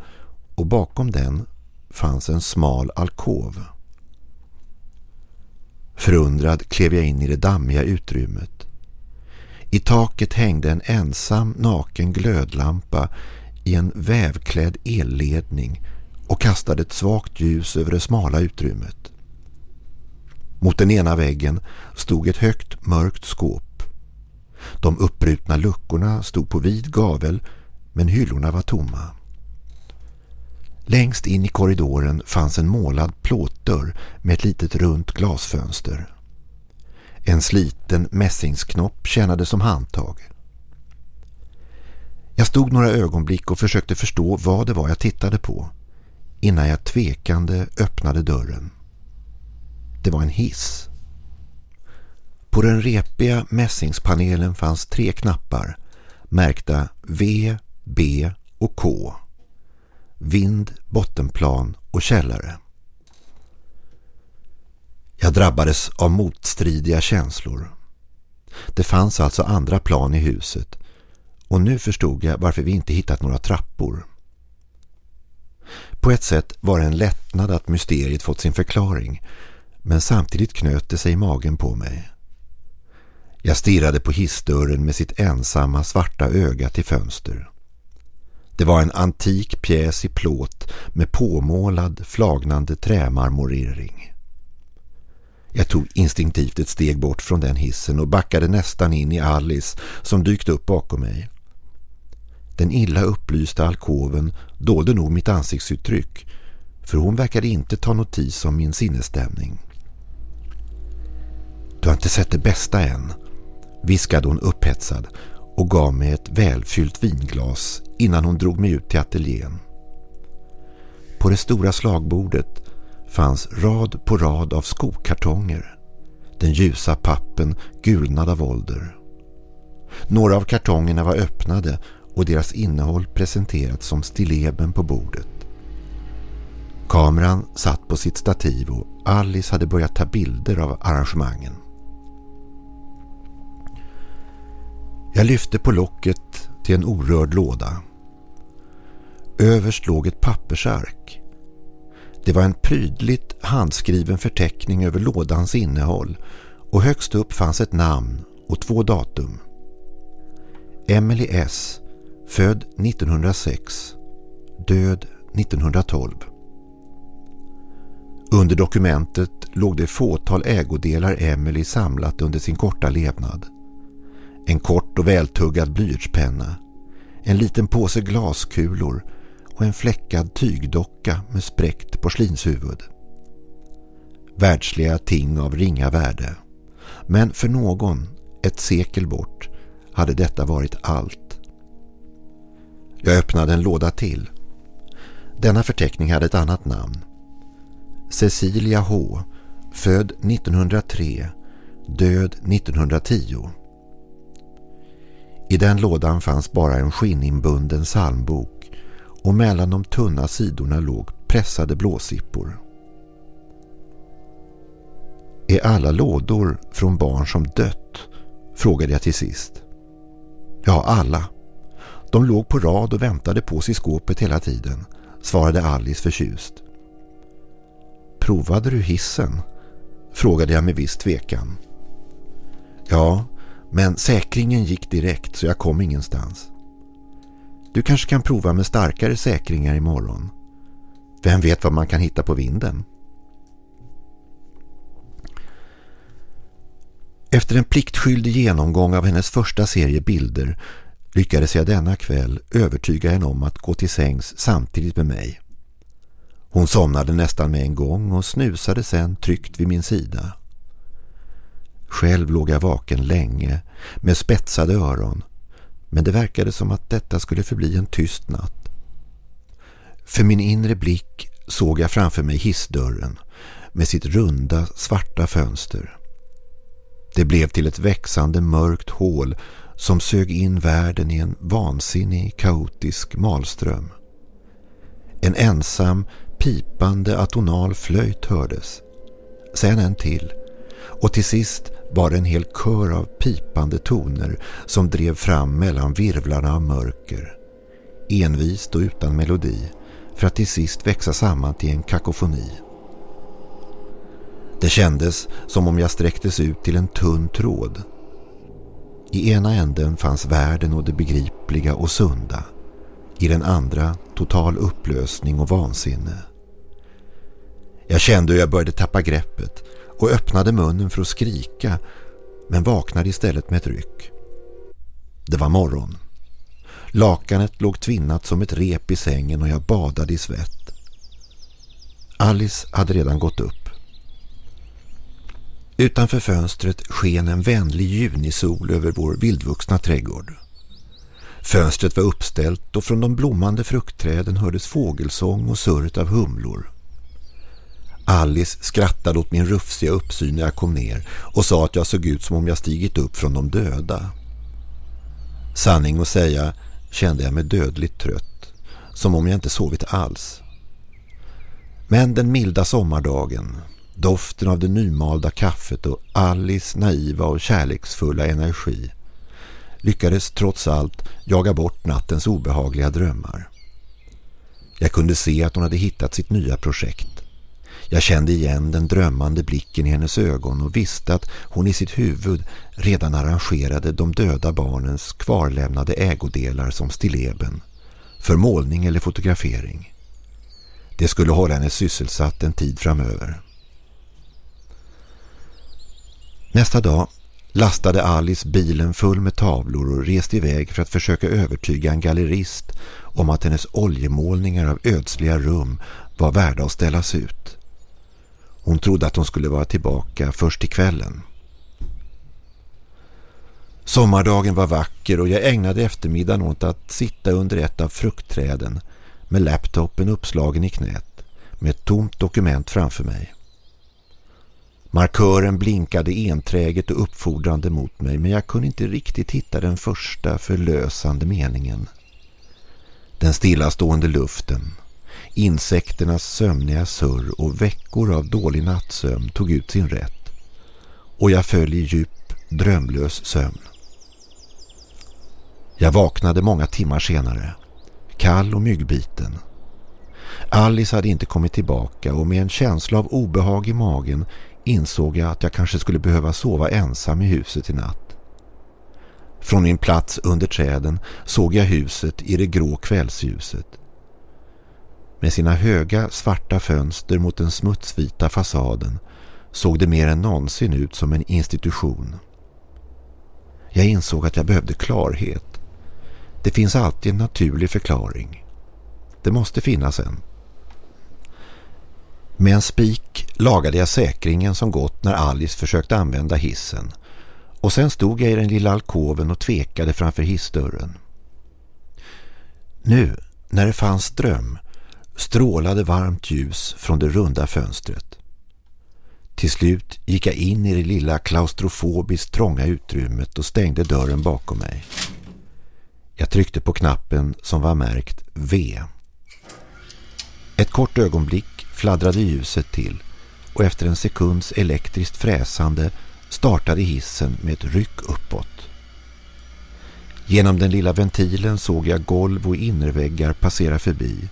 Speaker 6: och bakom den fanns en smal alkov. Förundrad klev jag in i det dammiga utrymmet. I taket hängde en ensam naken glödlampa i en vävklädd elledning och kastade ett svagt ljus över det smala utrymmet. Mot den ena väggen stod ett högt mörkt skåp. De uppbrutna luckorna stod på vid gavel men hyllorna var tomma. Längst in i korridoren fanns en målad plåtdörr med ett litet runt glasfönster. En sliten mässingsknopp tjänade som handtag. Jag stod några ögonblick och försökte förstå vad det var jag tittade på innan jag tvekande öppnade dörren. Det var en hiss. På den repiga mässingspanelen fanns tre knappar märkta V, B och K. Vind, bottenplan och källare. Jag drabbades av motstridiga känslor. Det fanns alltså andra plan i huset och nu förstod jag varför vi inte hittat några trappor. På ett sätt var det en lättnad att mysteriet fått sin förklaring men samtidigt knöt det sig i magen på mig. Jag stirrade på hissdörren med sitt ensamma svarta öga till fönster. Det var en antik pjäs i plåt med påmålad, flagnande trämarmorering. Jag tog instinktivt ett steg bort från den hissen och backade nästan in i Alice som dykt upp bakom mig. Den illa upplysta alkoven dolde nog mitt ansiktsuttryck för hon verkade inte ta notis om min sinnesstämning. Du har inte sett det bästa än, viskade hon upphetsad och gav mig ett välfyllt vinglas innan hon drog mig ut till ateljén. På det stora slagbordet fanns rad på rad av skokartonger. Den ljusa pappen gulnad av ålder. Några av kartongerna var öppnade och deras innehåll presenterat som stilleben på bordet. Kameran satt på sitt stativ och Alice hade börjat ta bilder av arrangemangen. Jag lyfte på locket till en orörd låda. Överst låg ett pappersark. Det var en prydligt handskriven förteckning över lådans innehåll och högst upp fanns ett namn och två datum. Emily S. Född 1906. Död 1912. Under dokumentet låg det fåtal ägodelar Emily samlat under sin korta levnad en kort och vältuggad blyertspenna, en liten påse glaskulor och en fläckad tygdocka med spräckt porslinshuvud. Världsliga ting av ringa värde. Men för någon, ett sekel bort, hade detta varit allt. Jag öppnade en låda till. Denna förteckning hade ett annat namn. Cecilia H. Född 1903. Död 1910. I den lådan fanns bara en skinninbunden salmbok och mellan de tunna sidorna låg pressade blåsippor. Är alla lådor från barn som dött? Frågade jag till sist. Ja, alla. De låg på rad och väntade på sig i skåpet hela tiden, svarade Alice förtjust. Provade du hissen? Frågade jag med viss tvekan. Ja, men säkringen gick direkt så jag kom ingenstans. Du kanske kan prova med starkare säkringar imorgon. Vem vet vad man kan hitta på vinden? Efter en pliktskyldig genomgång av hennes första serie bilder lyckades jag denna kväll övertyga henne om att gå till sängs samtidigt med mig. Hon somnade nästan med en gång och snusade sen tryggt vid min sida. Själv låg jag vaken länge med spetsade öron men det verkade som att detta skulle förbli en tyst natt. För min inre blick såg jag framför mig hissdörren med sitt runda svarta fönster. Det blev till ett växande mörkt hål som sög in världen i en vansinnig kaotisk malström. En ensam, pipande atonal flöjt hördes. Sen en till. Och till sist var det en hel kör av pipande toner som drev fram mellan virvlarna av mörker. Envist och utan melodi för att till sist växa samman till en kakofoni. Det kändes som om jag sträcktes ut till en tunn tråd. I ena änden fanns världen och det begripliga och sunda. I den andra total upplösning och vansinne. Jag kände hur jag började tappa greppet och öppnade munnen för att skrika men vaknade istället med ett ryck. Det var morgon. Lakanet låg tvinnat som ett rep i sängen och jag badade i svett. Alice hade redan gått upp. Utanför fönstret sken en vänlig junisol över vår vildvuxna trädgård. Fönstret var uppställt och från de blommande fruktträden hördes fågelsång och surret av humlor. Alice skrattade åt min rufsiga uppsyn när jag kom ner och sa att jag såg ut som om jag stigit upp från de döda. Sanning att säga kände jag mig dödligt trött, som om jag inte sovit alls. Men den milda sommardagen, doften av det nymalda kaffet och Alice naiva och kärleksfulla energi lyckades trots allt jaga bort nattens obehagliga drömmar. Jag kunde se att hon hade hittat sitt nya projekt. Jag kände igen den drömmande blicken i hennes ögon och visste att hon i sitt huvud redan arrangerade de döda barnens kvarlämnade ägodelar som stilleben, för målning eller fotografering. Det skulle hålla henne sysselsatt en tid framöver. Nästa dag lastade Alice bilen full med tavlor och reste iväg för att försöka övertyga en gallerist om att hennes oljemålningar av ödsliga rum var värda att ställas ut. Hon trodde att hon skulle vara tillbaka först till kvällen. Sommardagen var vacker och jag ägnade eftermiddagen åt att sitta under ett av fruktträden med laptopen uppslagen i knät med ett tomt dokument framför mig. Markören blinkade enträget och uppfordrande mot mig men jag kunde inte riktigt hitta den första förlösande meningen. Den stillastående luften, insekternas sömniga surr och veckor av dålig nattsömn tog ut sin rätt och jag föll i djup, drömlös sömn. Jag vaknade många timmar senare, kall och myggbiten. Alice hade inte kommit tillbaka och med en känsla av obehag i magen insåg jag att jag kanske skulle behöva sova ensam i huset i natt. Från min plats under träden såg jag huset i det grå kvällsljuset. Med sina höga svarta fönster mot den smutsvita fasaden såg det mer än någonsin ut som en institution. Jag insåg att jag behövde klarhet. Det finns alltid en naturlig förklaring. Det måste finnas en. Med en spik lagade jag säkringen som gått när Alice försökte använda hissen Och sen stod jag i den lilla alkoven och tvekade framför hissdörren. Nu, när det fanns ström, strålade varmt ljus från det runda fönstret. Till slut gick jag in i det lilla klaustrofobiskt trånga utrymmet och stängde dörren bakom mig. Jag tryckte på knappen som var märkt V. Ett kort ögonblick fladdrade ljuset till och efter en sekunds elektriskt fräsande startade hissen med ett ryck uppåt. Genom den lilla ventilen såg jag golv och innerväggar passera förbi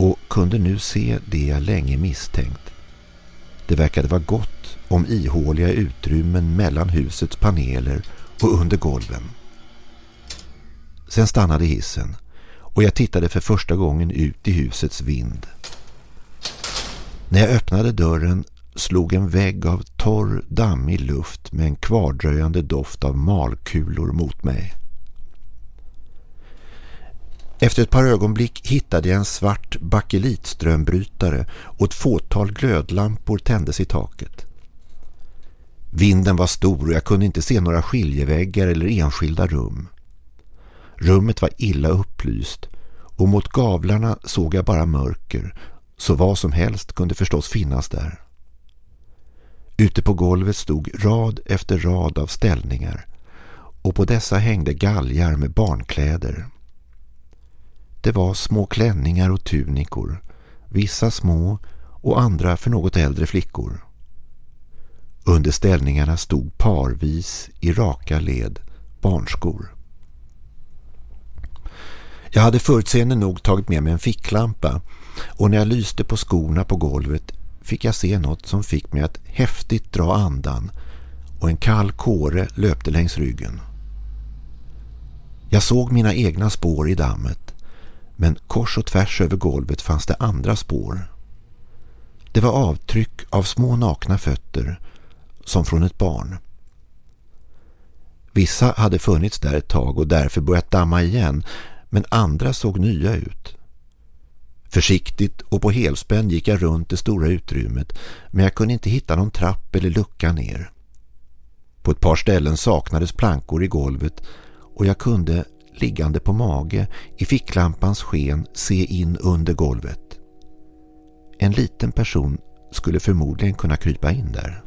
Speaker 6: och kunde nu se det jag länge misstänkt. Det verkade vara gott om ihåliga utrymmen mellan husets paneler och under golven. Sen stannade hissen och jag tittade för första gången ut i husets vind. När jag öppnade dörren slog en vägg av torr, dammig luft med en kvardröjande doft av malkulor mot mig. Efter ett par ögonblick hittade jag en svart bakelitströmbrytare och ett fåtal glödlampor tändes i taket. Vinden var stor och jag kunde inte se några skiljeväggar eller enskilda rum. Rummet var illa upplyst och mot gavlarna såg jag bara mörker så vad som helst kunde förstås finnas där. Ute på golvet stod rad efter rad av ställningar och på dessa hängde galgar med barnkläder. Det var små klänningar och tunikor, vissa små och andra för något äldre flickor. Under ställningarna stod parvis i raka led barnskor. Jag hade förutseende nog tagit med mig en ficklampa och när jag lyste på skorna på golvet fick jag se något som fick mig att häftigt dra andan och en kall kåre löpte längs ryggen. Jag såg mina egna spår i dammet men kors och tvärs över golvet fanns det andra spår. Det var avtryck av små nakna fötter som från ett barn. Vissa hade funnits där ett tag och därför börjat damma igen men andra såg nya ut. Försiktigt och på helspänn gick jag runt det stora utrymmet men jag kunde inte hitta någon trapp eller lucka ner. På ett par ställen saknades plankor i golvet och jag kunde, liggande på mage, i ficklampans sken se in under golvet. En liten person skulle förmodligen kunna krypa in där.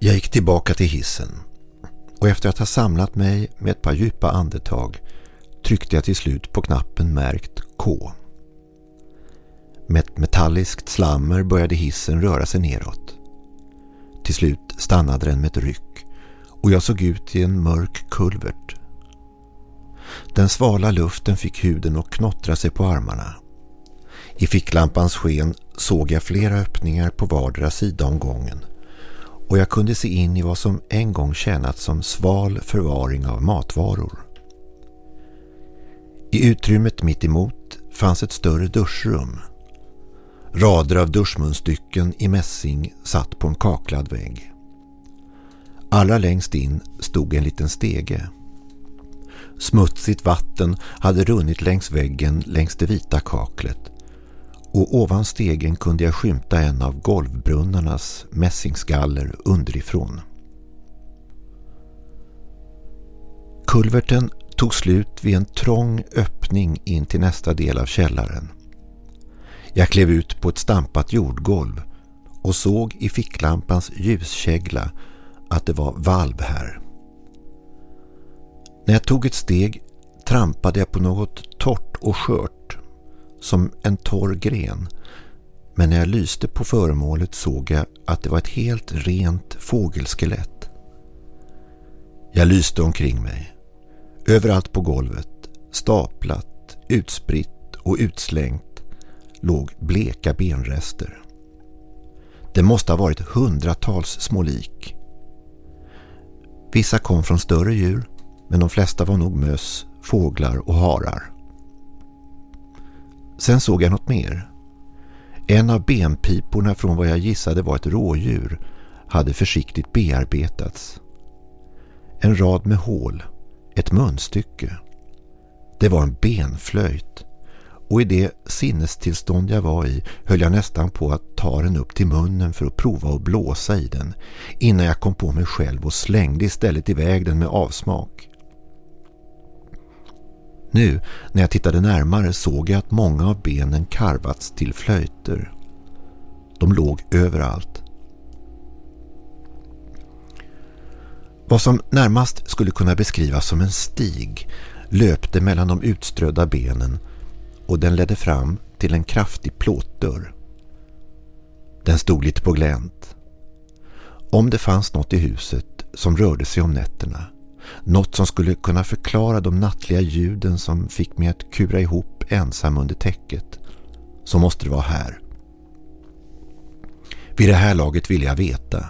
Speaker 6: Jag gick tillbaka till hissen och efter att ha samlat mig med ett par djupa andetag tryckte jag till slut på knappen märkt K. Med ett metalliskt slammer började hissen röra sig neråt. Till slut stannade den med ett ryck och jag såg ut i en mörk kulvert. Den svala luften fick huden att knottra sig på armarna. I ficklampans sken såg jag flera öppningar på vardera sida om gången och jag kunde se in i vad som en gång tjänat som sval förvaring av matvaror. I utrymmet mitt emot fanns ett större duschrum. Rader av duschmunstycken i mässing satt på en kaklad vägg. Allra längst in stod en liten stege. Smutsigt vatten hade runnit längs väggen längs det vita kaklet och ovan stegen kunde jag skymta en av golvbrunnarnas mässingsgaller underifrån. Kulverten tog slut vid en trång öppning in till nästa del av källaren. Jag klev ut på ett stampat jordgolv och såg i ficklampans ljuskägla att det var valv här. När jag tog ett steg trampade jag på något torrt och skört som en torr gren men när jag lyste på föremålet såg jag att det var ett helt rent fågelskelett. Jag lyste omkring mig. Överallt på golvet, staplat, utspritt och utslängt, låg bleka benrester. Det måste ha varit hundratals små lik. Vissa kom från större djur, men de flesta var nog möss, fåglar och harar. Sen såg jag något mer. En av benpiporna från vad jag gissade var ett rådjur hade försiktigt bearbetats. En rad med hål ett munstycke. Det var en benflöjt och i det sinnestillstånd jag var i höll jag nästan på att ta den upp till munnen för att prova att blåsa i den innan jag kom på mig själv och slängde istället iväg den med avsmak. Nu, när jag tittade närmare såg jag att många av benen karvats till flöjter. De låg överallt. Vad som närmast skulle kunna beskrivas som en stig löpte mellan de utströdda benen och den ledde fram till en kraftig plåtdörr. Den stod lite på glänt. Om det fanns något i huset som rörde sig om nätterna, något som skulle kunna förklara de nattliga ljuden som fick mig att kura ihop ensam under täcket, så måste det vara här. Vid det här laget ville jag veta,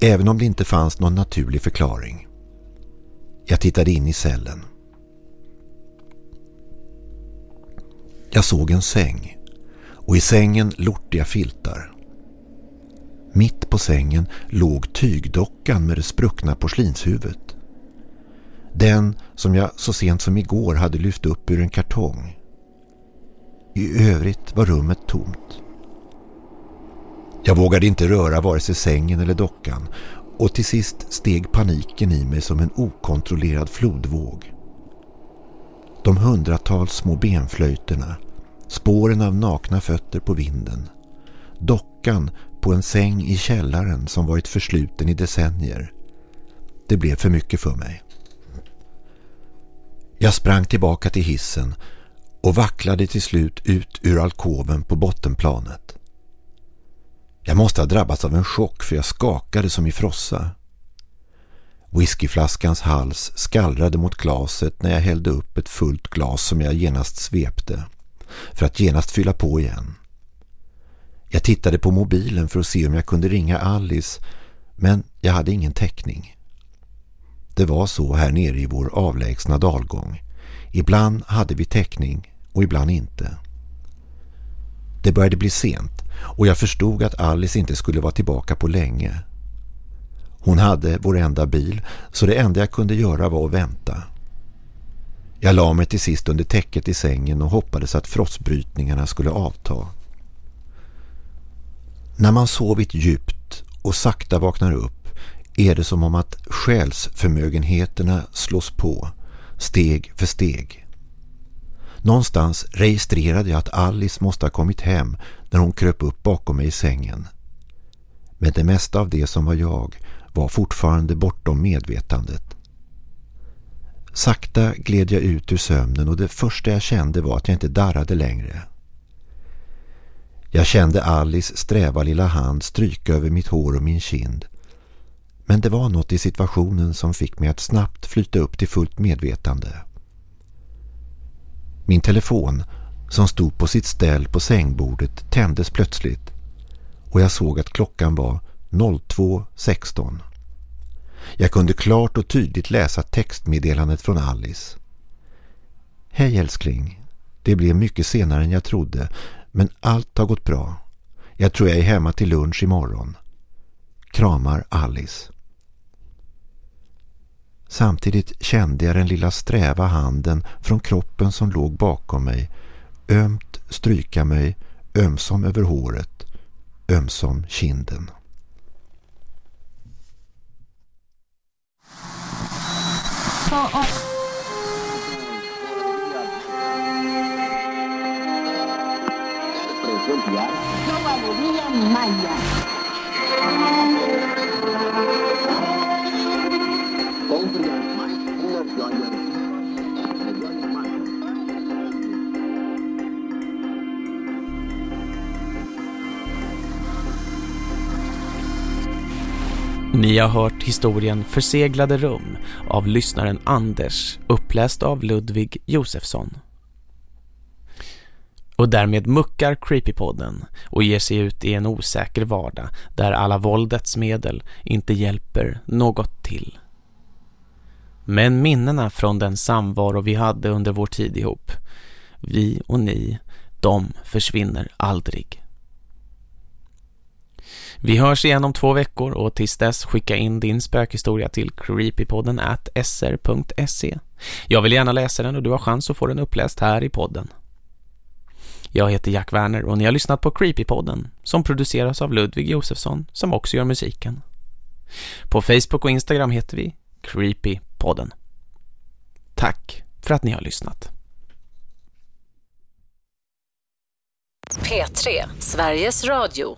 Speaker 6: även om det inte fanns någon naturlig förklaring. Jag tittade in i cellen. Jag såg en säng och i sängen lortiga filtar. Mitt på sängen låg tygdockan med det spruckna porslinshuvudet. Den som jag så sent som igår hade lyft upp ur en kartong. I övrigt var rummet tomt. Jag vågade inte röra vare sig sängen eller dockan och till sist steg paniken i mig som en okontrollerad flodvåg. De hundratals små benflöjterna, spåren av nakna fötter på vinden, dockan på en säng i källaren som varit försluten i decennier. Det blev för mycket för mig. Jag sprang tillbaka till hissen och vacklade till slut ut ur alkoven på bottenplanet. Jag måste ha drabbats av en chock för jag skakade som i frossa. Whiskyflaskans hals skallrade mot glaset när jag hällde upp ett fullt glas som jag genast svepte för att genast fylla på igen. Jag tittade på mobilen för att se om jag kunde ringa Alice men jag hade ingen täckning. Det var så här nere i vår avlägsna dalgång. Ibland hade vi täckning och ibland inte. Det började bli sent och jag förstod att Alice inte skulle vara tillbaka på länge. Hon hade vår enda bil så det enda jag kunde göra var att vänta. Jag la mig till sist under täcket i sängen och hoppades att frostbrytningarna skulle avta. När man sovit djupt och sakta vaknar upp är det som om att själsförmögenheterna slås på, steg för steg. Någonstans registrerade jag att Alice måste ha kommit hem när hon kröp upp bakom mig i sängen. Men det mesta av det som var jag var fortfarande bortom medvetandet. Sakta gled jag ut ur sömnen och det första jag kände var att jag inte darrade längre. Jag kände Alice sträva lilla hand stryka över mitt hår och min kind. Men det var något i situationen som fick mig att snabbt flyta upp till fullt medvetande. Min telefon, som stod på sitt ställ på sängbordet, tändes plötsligt och jag såg att klockan var 02.16. Jag kunde klart och tydligt läsa textmeddelandet från Alice. Hej älskling, det blev mycket senare än jag trodde men allt har gått bra. Jag tror jag är hemma till lunch imorgon. Kramar Alice. Samtidigt kände jag den lilla sträva handen från kroppen som låg bakom mig ömt stryka mig ömsom över håret, ömsom kinden. Oh, oh. No valería Maya.
Speaker 2: Ni har hört historien Förseglade rum av lyssnaren Anders, uppläst av Ludvig Josefsson. Och därmed muckar Creepypodden och ger sig ut i en osäker vardag där alla våldets medel inte hjälper något till. Men minnena från den samvaro vi hade under vår tid ihop, vi och ni, de försvinner aldrig. Vi hörs igen om två veckor och tills dess skicka in din spökhistoria till creepypodden at sr.se. Jag vill gärna läsa den och du har chans att få den uppläst här i podden. Jag heter Jack Werner och ni har lyssnat på Creepypodden som produceras av Ludvig Josefsson som också gör musiken. På Facebook och Instagram heter vi Creepypodden. Tack för att ni har lyssnat.
Speaker 1: P3, Sveriges Radio.